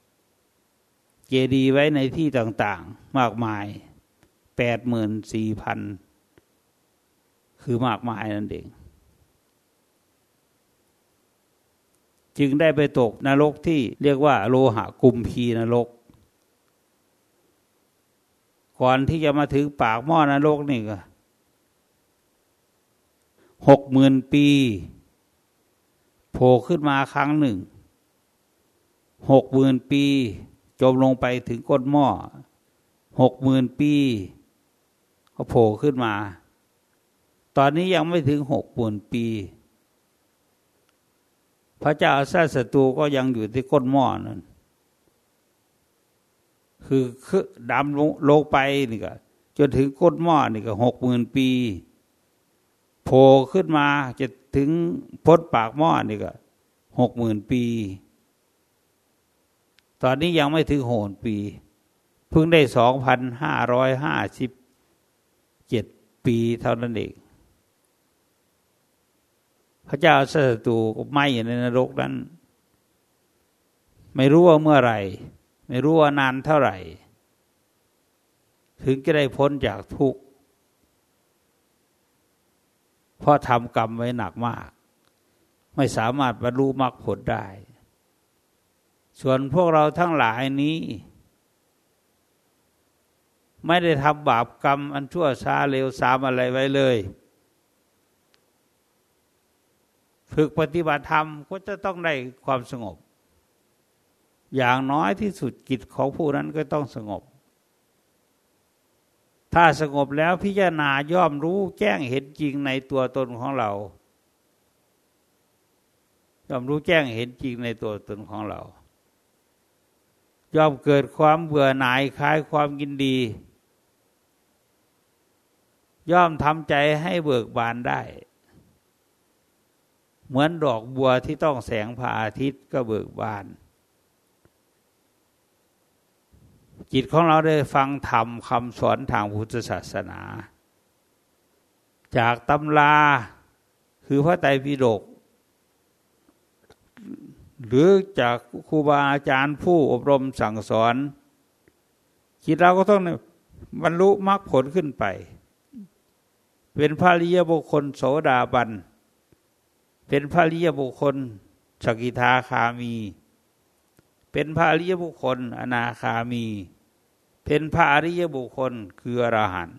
ำเจดีย์ไว้ในที่ต่างๆ มากมายแปดหมื่นสี่พันคือมากมายนั่นเอง จึงได้ไปตกนรกที่เรียกว่าโลหะกุมพีนรก ก่อนที่จะมาถึงปากหม้อนรกนี่ก็หกหมื่นปีโผล่ขึ้นมาครั้งหนึ่งหกหมื่นปี จมลงไปถึงก้นหม้อหกหมื่นปี ก็โผล่ขึ้นมา ตอนนี้ยังไม่ถึงหกหมื่นปี พระเจ้าอาซาศัตรูก็ยังอยู่ที่ก้นหม้อนั่น คือคือดำลงไปนี่ก็จนถึงก้นหม้อนี่ก็หกหมื่นปีโผล่ขึ้นมาจะถึงพ้นปากหม้อนี่ก็หกหมื่นปี ตอนนี้ยังไม่ถึงโหนปี เพิ่งได้สองพันห้าร้อยห้าสิบเจ็ดปีเท่านั้นเอง พระเจ้าศัตรูก็ไหม้ในนรกนั้น ไม่รู้ว่าเมื่อไหร่ ไม่รู้ว่านานเท่าไหร่ ถึงจะได้พ้นจากทุกข์เพราะทำกรรมไว้หนักมาก ไม่สามารถบรรลุมรรคผลได้ ส่วนพวกเราทั้งหลายนี้ ไม่ได้ทำบาปกรรม อันชั่วช้าเร็วสามอะไรไว้เลยฝึกปฏิบัติธรรมก็จะต้องได้ความสงบ อย่างน้อยที่สุดกิจของผู้นั้นก็ต้องสงบ ถ้าสงบแล้วพิจารณาย่อมรู้แจ้งเห็นจริงในตัวตนของเรา ย่อมรู้แจ้งเห็นจริงในตัวตนของเรา ย่อมเกิดความเบื่อหน่ายคลายความยินดี ย่อมทำใจให้เบิกบานได้เหมือนดอกบัวที่ต้องแสงพระอาทิตย์ก็เบิกบาน จิตของเราได้ฟังธรรมคำสอนทางพุทธศาสนา จากตำราคือพระไตรปิฎกหรือจากครูบาอาจารย์ผู้อบรมสั่งสอน จิตเราก็ต้องบรรลุมรรคผลขึ้นไป เป็นพระริยบุคคลโสดาบัน เป็นพระริยบุคคลสกิทาคามี เป็นพระริยบุคคลอนาคามี เป็นพระอริยบุคคลคืออรหันต์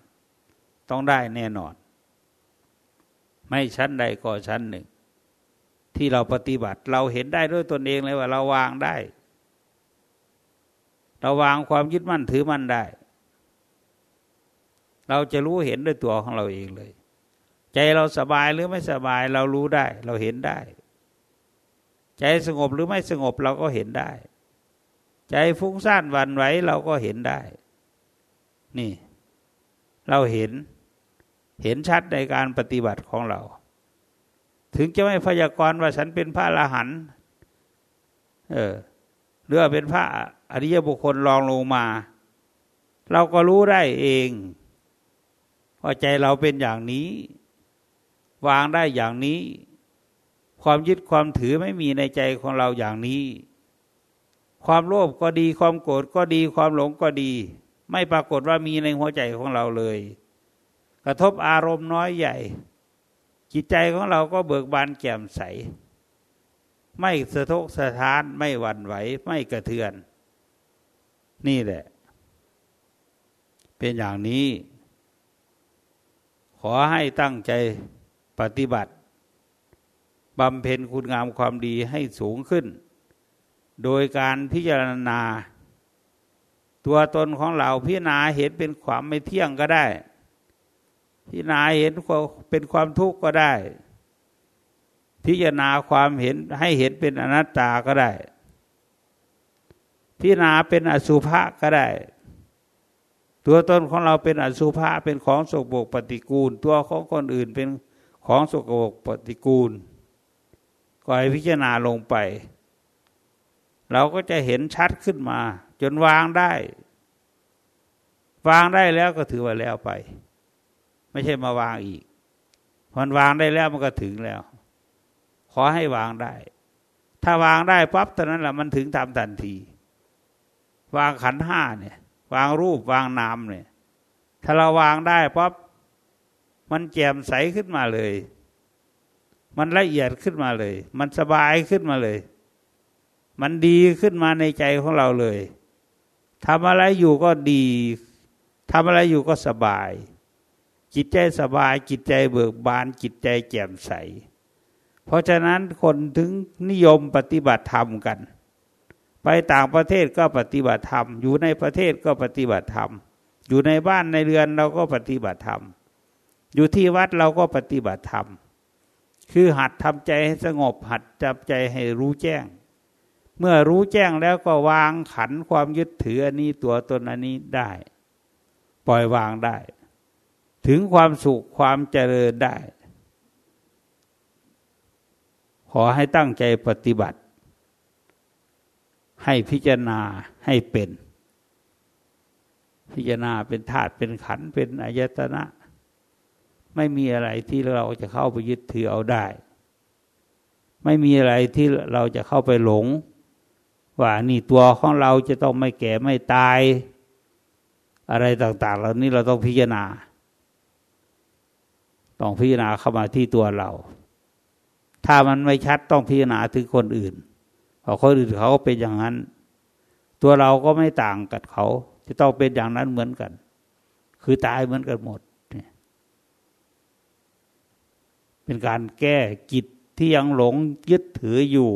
ต้องได้แน่นอน ไม่ชั้นใดก็ชั้นหนึ่ง ที่เราปฏิบัติเราเห็นได้ด้วยตนเองเลยว่าเราวางได้ เราวางความยึดมั่นถือมั่นได้ เราจะรู้เห็นด้วยตัวของเราเองเลย ใจเราสบายหรือไม่สบายเรารู้ได้ เราเห็นได้ ใจสงบหรือไม่สงบเราก็เห็นได้ ใจฟุ้งซ่านวันไหวเราก็เห็นได้ นี่ เราเห็นเห็นชัดในการปฏิบัติของเรา ถึงจะไม่พยากรณ์ว่าฉันเป็นพระอรหันต์เออหรือเป็นพระอริยบุคคลรองลงมา เราก็รู้ได้เองว่าใจเราเป็นอย่างนี้ วางได้อย่างนี้ ความยึดความถือไม่มีในใจของเราอย่างนี้ ความโลภก็ดีความโกรธก็ดีความหลงก็ดี ไม่ปรากฏว่ามีในหัวใจของเราเลย กระทบอารมณ์น้อยใหญ่ จิตใจของเราก็เบิกบานแจ่มใส ไม่สะทกสะท้านไม่หวั่นไหว ไม่กระเทือน นี่แหละ เป็นอย่างนี้ ขอให้ตั้งใจปฏิบัติบำเพ็ญคุณงามความดีให้สูงขึ้น โดยการพิจารณา ตัวตนของเราพิจารณาเห็นเป็นความไม่เที่ยงก็ได้ พิจารณาเห็นเป็นความทุกข์ก็ได้ พิจารณาความเห็นให้เห็นเป็นอนัตตาก็ได้ พิจารณาเป็นอสุภะก็ได้ ตัวตนของเราเป็นอสุภะเป็นของสกปรกปฏิกูล ตัวของคนอื่นเป็นของสกปรกปฏิกูลก็ให้พิจารณาลงไป เราก็จะเห็นชัดขึ้นมา จนวางได้ วางได้แล้วก็ถือว่าแล้วไป ไม่ใช่มาวางอีกมันวางได้แล้วมันก็ถึงแล้ว ขอให้วางได้ ถ้าวางได้ปั๊บตอนนั้นแหละมันถึงทำทันที วางขันห้าเนี่ย วางรูปวางนามเนี่ย ถ้าเราวางได้ปั๊บมันแจ่มใสขึ้นมาเลย มันละเอียดขึ้นมาเลย มันสบายขึ้นมาเลย มันดีขึ้นมาในใจของเราเลยทำอะไรอยู่ก็ดีทำอะไรอยู่ก็สบาย จิตใจสบาย จิตใจเบิกบาน จิตใจแจ่มใส เพราะฉะนั้นคนถึงนิยมปฏิบัติธรรมกัน ไปต่างประเทศก็ปฏิบัติธรรม อยู่ในประเทศก็ปฏิบัติธรรม อยู่ในบ้านในเรือนเราก็ปฏิบัติธรรม อยู่ที่วัดเราก็ปฏิบัติธรรม คือหัดทำใจให้สงบ หัดจับใจให้รู้แจ้ง เมื่อรู้แจ้งแล้วก็วางขันความยึดถืออันนี้ตัวตนอันนี้ได้ ปล่อยวางได้ ถึงความสุขความเจริญได้ ขอให้ตั้งใจปฏิบัติ ให้พิจารณาให้เป็น พิจารณาเป็นธาตุเป็นขันเป็นอายตนะ ไม่มีอะไรที่เราจะเข้าไปยึดถือเอาได้ ไม่มีอะไรที่เราจะเข้าไปหลง ว่านี่ตัวของเราจะต้องไม่แก่ไม่ตาย อะไรต่างๆเหล่านี้เราต้องพิจารณา ต้องพิจารณาเข้ามาที่ตัวเรา ถ้ามันไม่ชัดต้องพิจารณาถึงคนอื่นเพอคนอื่นเขาเป็นอย่างนั้น ตัวเราก็ไม่ต่างกับเขา จะต้องเป็นอย่างนั้นเหมือนกัน คือตายเหมือนกันหมดเป็นการแก้จิตที่ยังหลงยึดถืออยู่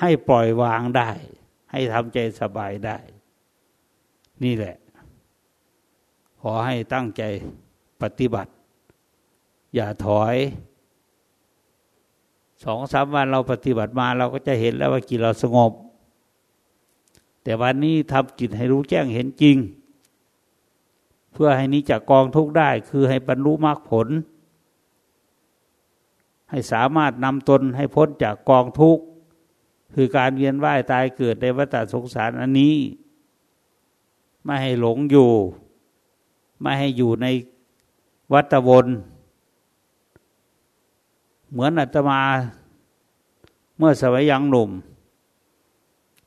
ให้ปล่อยวางได้ ให้ทำใจสบายได้ นี่แหละ ขอให้ตั้งใจปฏิบัติ อย่าถอยสองสามวันเราปฏิบัติมาเราก็จะเห็นแล้วว่าจิตเราสงบ แต่วันนี้ทำจิตให้รู้แจ้งเห็นจริง เพื่อให้นี้จากกองทุกได้คือให้บรรลุมรรคผล ให้สามารถนำตนให้พ้นจากกองทุกข์ คือการเวียนว่ายตายเกิดในวัฏสงสารอันนี้ ไม่ให้หลงอยู่ ไม่ให้อยู่ในวัฏวนเหมือนอาตมา เมื่อสมัยยังหนุ่ม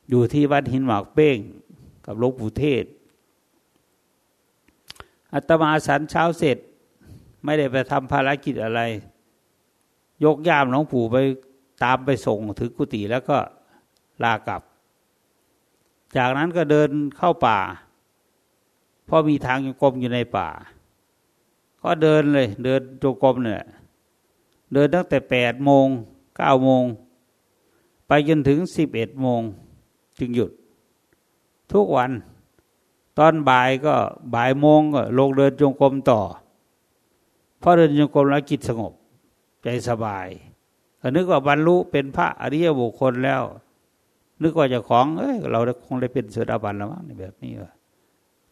อยู่ที่วัดหินหมากเป้ง กับหลวงปู่เทศอาตมาสันเช้าเสร็จ ไม่ได้ไปทำภารกิจอะไร ยกย่ามหลวงปู่ไปตามไปส่งถึงกุฏิแล้วก็ ลากลับ จากนั้นก็เดินเข้าป่า เพราะมีทางจงกรมอยู่ในป่า ก็เดินเลย เดินจงกรมเนี่ยเดินตั้งแต่แปดโมงเก้าโมง ไปจนถึงสิบเอ็ดโมง จึงหยุด ทุกวัน ตอนบ่ายก็บ่ายโมงก็ลงเดินจงกรมต่อเพราะเดินจงกรมแล้วจิตสงบ ใจสบายก็นึกว่าบรรลุเป็นพระอริยบุคคลแล้ว นึกว่าจะของ เอ้ยเราคงได้เป็นเสดาบันแล้วมั้งในแบบนี้ว่า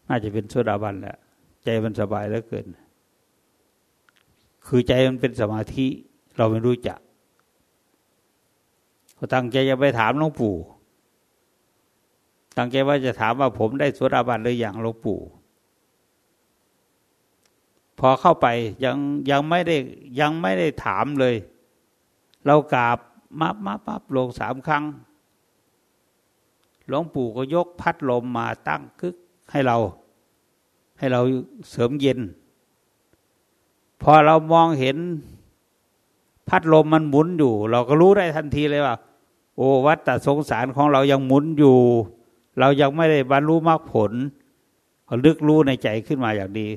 น่าจะเป็นโสดาบันแหละใจมันสบายเหลือเกิน คือใจมันเป็นสมาธิเราไม่รู้จักเขาตั้งใจจะไปถามหลวงปู่ตั้งใจว่าจะถามว่าผมได้โสดาบันหรือยังหลวงปู่ พอเข้าไปยังยังไม่ได้ยังไม่ได้ถามเลย เรากราบมาบมาปั๊บลงสามครั้ง หลวงปู่ก็ยกพัดลมมาตั้งคึกให้เรา ให้เราเสริมเย็น พอเรามองเห็น พัดลมมันหมุนอยู่ เราก็รู้ได้ทันทีเลยว่า โอ้วัฏฏสงสารของเรายังหมุนอยู่ เรายังไม่ได้บรรลุมรรคผลเขาลึกรู้ในใจขึ้นมาอย่างดี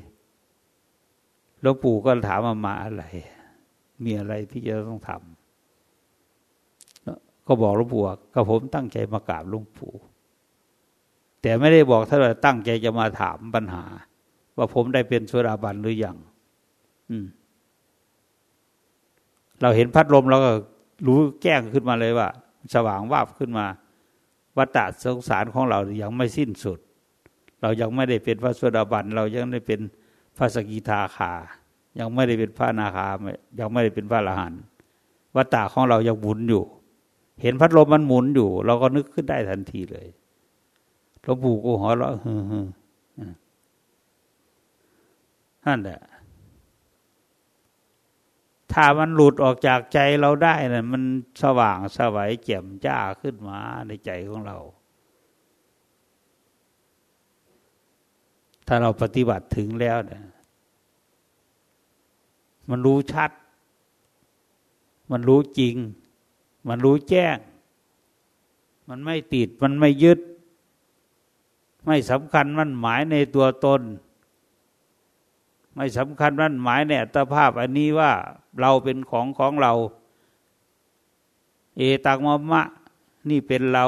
หลวงปู่ก็ถามมามาอะไร มีอะไรที่จะต้องทำ ก็บอกหลวงปู่ก็ผมตั้งใจมากราบหลวงปู่แต่ไม่ได้บอกท่านว่าตั้งใจจะมาถามปัญหา ว่าผมได้เป็นสุราบันหรือยังเราเห็นพัดลมเราก็รู้แก้งขึ้นมาเลยว่า สว่างวาบขึ้นมาวัฏฏะสงสารของเรายังไม่สิ้นสุด เรายังไม่ได้เป็นพระสุดาบัน เรายังได้เป็นพระสกิทาคา ยังไม่ได้เป็นพระนาคายังไม่ได้เป็นพระอรหันต์วัฏฏะของเรายังหมุนอยู่ เห็นพัดลมมันหมุนอยู่ เราก็นึกขึ้นได้ทันทีเลยหลวงปู่ก็หัวเราะฮึนั่นแหละถ้ามันหลุดออกจากใจเราได้นะ่ะมันสว่างสวัยแจ่มจ้าขึ้นมาในใจของเรา ถ้าเราปฏิบัติถึงแล้วเนี่ยมันรู้ชัด มันรู้จริง มันรู้แจ้ง มันไม่ติด มันไม่ยึด ไม่สำคัญมันหมายในตัวตน ไม่สำคัญมันหมายในอัตภาพอันนี้ว่าเราเป็นของของเรา เอตังมะมะ นี่เป็นเรา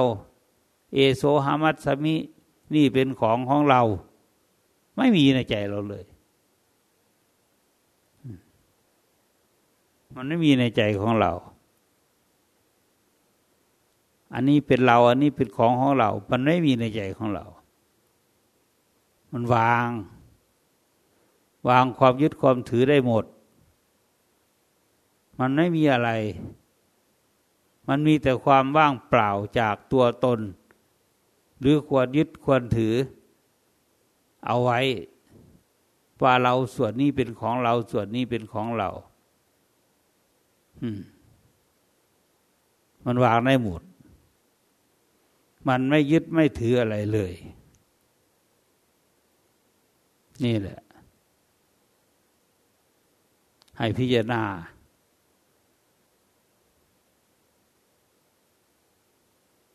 เอโซหามัตสมิ นี่เป็นของของเรา ไม่มีในใจเราเลยมันไม่มีในใจของเรา อันนี้เป็นเรา อันนี้เป็นของของเรา มันไม่มีในใจของเรา มันวาง วางความยึดความถือได้หมด มันไม่มีอะไร มันมีแต่ความว่างเปล่าจากตัวตน หรือควรยึดควรถือ เอาไว้ ว่าเราส่วนนี้เป็นของเรา ส่วนนี้เป็นของเรามันวางได้หมด มันไม่ยึดไม่ถืออะไรเลย นี่แหละ ให้พิจารณา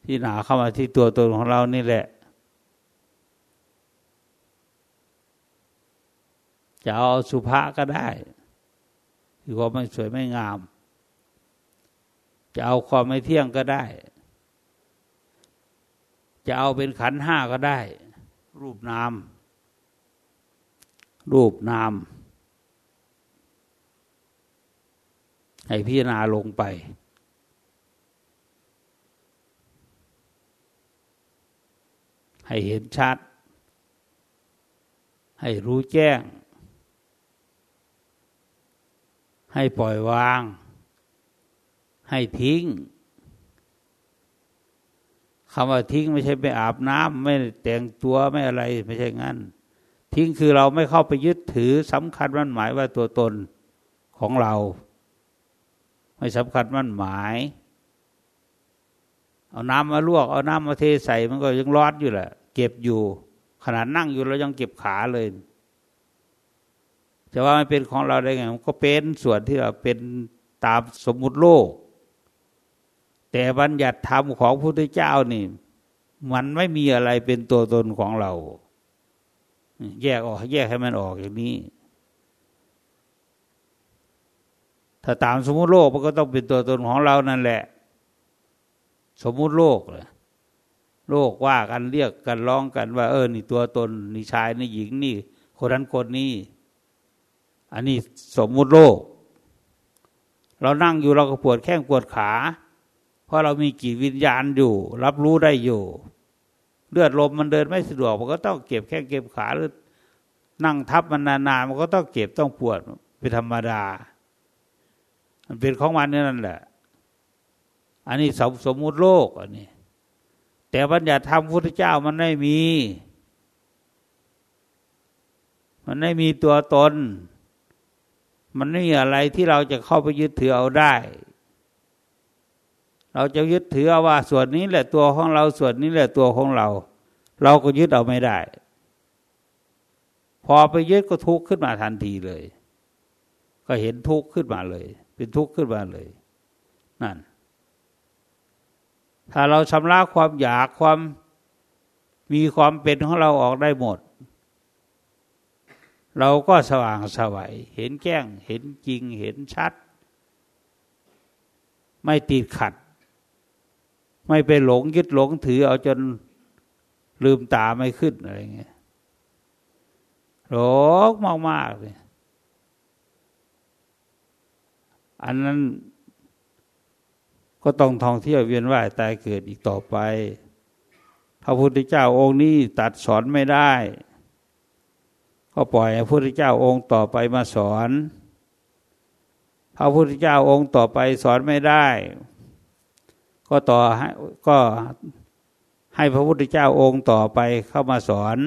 ที่หนาเข้ามาที่ตัวตนของเรานี่แหละ จะเอาสุภาก็ได้คือความไม่สวยไม่งาม จะเอาความไม่เที่ยงก็ได้ จะเอาเป็นขันห้าก็ได้ รูปนาม รูปนาม ให้พิจารณาลงไป ให้เห็นชัด ให้รู้แจ้ง ให้ปล่อยวาง ให้ทิ้ง คำว่าทิ้งไม่ใช่ไปอาบน้ำไม่แต่งตัวไม่อะไรไม่ใช่งั้น ทิ้งคือเราไม่เข้าไปยึดถือสำคัญมั่นหมายว่าตัวตนของเรา ไม่สำคัญมั่นหมาย เอาน้ำมาลวก เอาน้ำมาเทใส่มันก็ยังร้อนอยู่แหละ เก็บอยู่ ขนาดนั่งอยู่เรายังเก็บขาเลยแต่ว่ามันเป็นของเราได้ไงมันก็เป็นส่วนที่เราเป็นตามสมมุติโลก แต่บัญญัติธรรมของพระพุทธเจ้านี่ มันไม่มีอะไรเป็นตัวตนของเรา แยกออก แยกให้มันออกอย่างนี้ ถ้าตามสมมุติโลกมันก็ต้องเป็นตัวตนของเรานั่นแหละ สมมุติโลกเลยโลกว่ากันเรียกกันร้องกันว่า เออ นี่ตัวตนนี่ชายนี่หญิงนี่ คนนั้นคนนี้ อันนี้สมมุติโลก เรานั่งอยู่เราก็ปวดแข้งปวดขา เพราะเรามีจิตวิญญาณอยู่ รับรู้ได้อยู่ เลือดลมมันเดินไม่สะดวก มันก็ต้องเก็บแข้งเก็บขาหรือนั่งทับมันนานๆมันก็ต้องเก็บต้องปวดเป็นธรรมดา มันเป็นของมันนั่นแหละ อันนี้สมสมมุติโลกอันนี้ แต่บัญญัติธรรมพุทธเจ้ามันไม่มี มันไม่มีตัวตน มันไม่มีอะไรที่เราจะเข้าไปยึดถือเอาได้ เราจะยึดถือเอาว่าส่วนนี้แหละตัวของเราส่วนนี้แหละตัวของเรา เราก็ยึดเอาไม่ได้ พอไปยึดก็ทุกข์ขึ้นมาทันทีเลย ก็เห็นทุกข์ขึ้นมาเลย เป็นทุกข์ขึ้นมาเลย นั่น ถ้าเราชำระความอยากความมีความเป็นของเราออกได้หมด เราก็สว่างสวัยเห็นแก้งเห็นจริงเห็นชัด ไม่ติดขัด ไม่ไปหลงยึดหลงถือเอาจนลืมตาไม่ขึ้นอะไรเงี้ยหลงมากๆเลยอันนั้นก็ต้องท่องเที่ยวเวียนว่ายตายเกิดอีกต่อไป พระพุทธเจ้าองค์นี้ตัดสอนไม่ได้ ก็ปล่อยพระพุทธเจ้าองค์ต่อไปมาสอน พระพุทธเจ้าองค์ต่อไปสอนไม่ได้ ก็ต่อให้ก็ให้พระพุทธเจ้าองค์ต่อไปเข้ามาสอน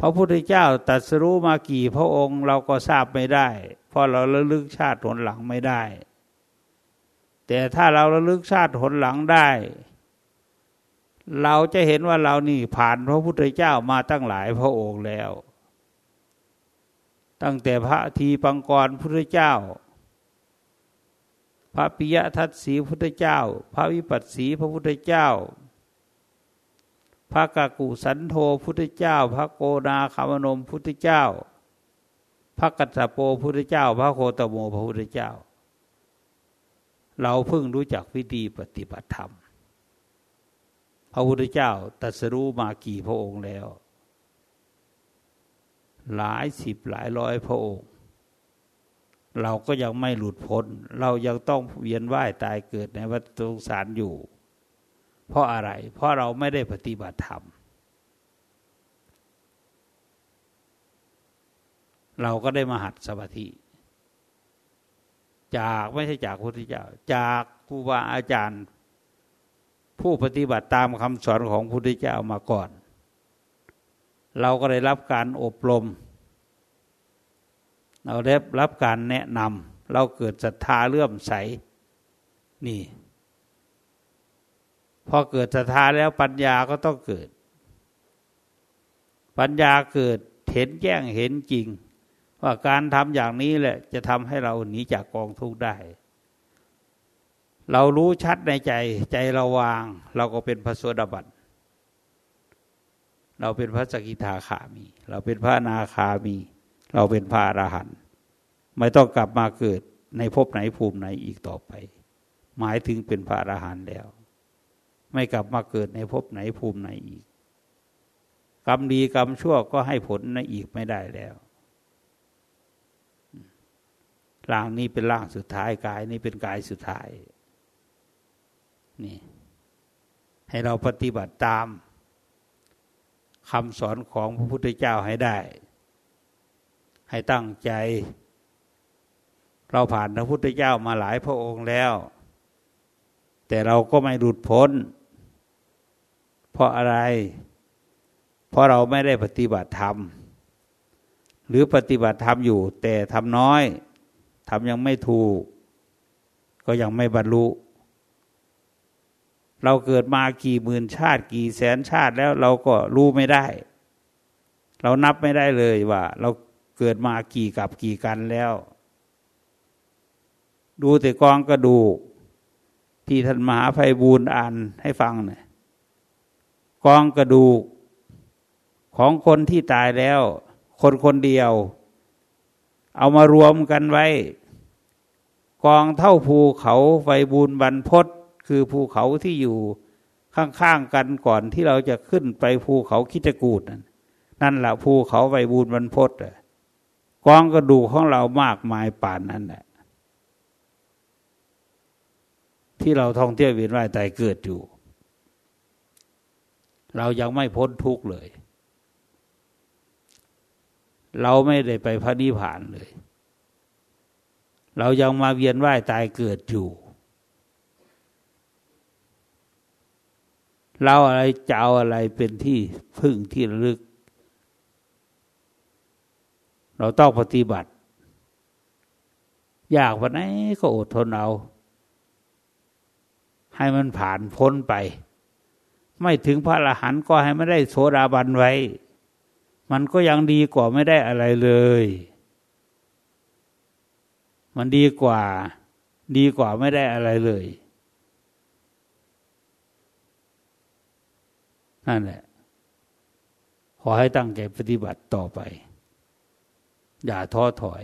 พระพุทธเจ้าตัดสรู้มากี่พระองค์เราก็ทราบไม่ได้ เพราะเราระลึกชาติหนหลังไม่ได้ แต่ถ้าเราระลึกชาติหนหลังได้ เราจะเห็นว่าเรานี่ผ่านพระพุทธเจ้ามาตั้งหลายพระองค์แล้ว ตั้งแต่พระทีปังกรพุทธเจ้า พระปิยทัตสีพุทธเจ้า พระวิปัสสีพระพุทธเจ้า พระกากุสันโธพุทธเจ้า พระโกนาคามนมพุทธเจ้า พระกัตสโปพุทธเจ้า พระโคตโมพระพุทธเจ้า เราเพิ่งรู้จักวิธีปฏิบัติธรรม พระพุทธเจ้าตรัสรู้มากี่พระองค์แล้ว หลายสิบหลายร้อยพระองค์ เราก็ยังไม่หลุดพ้น เรายังต้องเวียนว่ายตายเกิดในวัฏสงสารอยู่ เพราะอะไร เพราะเราไม่ได้ปฏิบัติธรรม เราก็ได้มาหัดสมาธิ จากไม่ใช่จากพระพุทธเจ้า จากครูบาอาจารย์ ผู้ปฏิบัติตามคำสอนของพระพุทธเจ้ามาก่อน เราก็ได้รับการอบรม เราได้รับการแนะนำเราเกิดศรัทธาเลื่อมใส นี่ พอเกิดศรัทธาแล้วปัญญาก็ต้องเกิด ปัญญาเกิดเห็นแจ้งเห็นจริง ว่าการทำอย่างนี้แหละ จะทำให้เราหนีจากกองทุกข์ได้ เรารู้ชัดในใจใจเราวาง เราก็เป็นพระโสดาบันเราเป็นพระสกิทาคามี เราเป็นพระนาคามี เราเป็นพระอรหันต์ไม่ต้องกลับมาเกิดในภพไหนภูมิไหนอีกต่อไป หมายถึงเป็นพระอรหันต์แล้ว ไม่กลับมาเกิดในภพไหนภูมิไหนอีก กรรมดีกรรมชั่วก็ให้ผลในอีกไม่ได้แล้วร่างนี้เป็นร่างสุดท้ายกายนี้เป็นกายสุดท้าย นี่ ให้เราปฏิบัติตามคำสอนของพระพุทธเจ้าให้ได้ ให้ตั้งใจ เราผ่านพระพุทธเจ้ามาหลายพระองค์แล้ว แต่เราก็ไม่หลุดพ้น เพราะอะไร เพราะเราไม่ได้ปฏิบัติธรรม หรือปฏิบัติธรรมอยู่ แต่ทำน้อยทำยังไม่ถูก ก็ยังไม่บรรลุเราเกิดมากี่หมื่นชาติ กี่แสนชาติแล้วเราก็รู้ไม่ได้ เรานับไม่ได้เลยว่า เรา เกิดมากี่กับกี่กันแล้ว ดูแต่กองกระดูก ที่ท่านมหาภัยบูรณ์อ่านให้ฟังเนี่ยกองกระดูกของคนที่ตายแล้ว คนคนเดียว เอามารวมกันไว้ กองเท่าภูเขาไฟบูรณ์บรรพศคือภูเขาที่อยู่ข้างๆกันก่อนที่เราจะขึ้นไปภูเขาคิจกูดนั่นนั่นแหละภูเขาไฟบูรณ์บรรพศ กองกระดูกของเรามากมายป่านนั้นแหละที่เราท่องเที่ยวเวียนว่ายตายเกิดอยู่ เรายังไม่พ้นทุกข์เลย เราไม่ได้ไปพระนิพพานเลย เรายังมาเวียนว่ายตายเกิดอยู่ เราอะไรจะเอาอะไรเป็นที่พึ่งที่ลึก เราต้องปฏิบัติอยากวันไหนก็อดทนเอา ให้มันผ่านพ้นไป ไม่ถึงพระอรหันต์ก็ให้ไม่ได้โสดาบันไว้ มันก็ยังดีกว่าไม่ได้อะไรเลย มันดีกว่า ดีกว่าไม่ได้อะไรเลยนั่นแหละ ขอให้ตั้งใจปฏิบัติต่อไป อย่าท้อถอย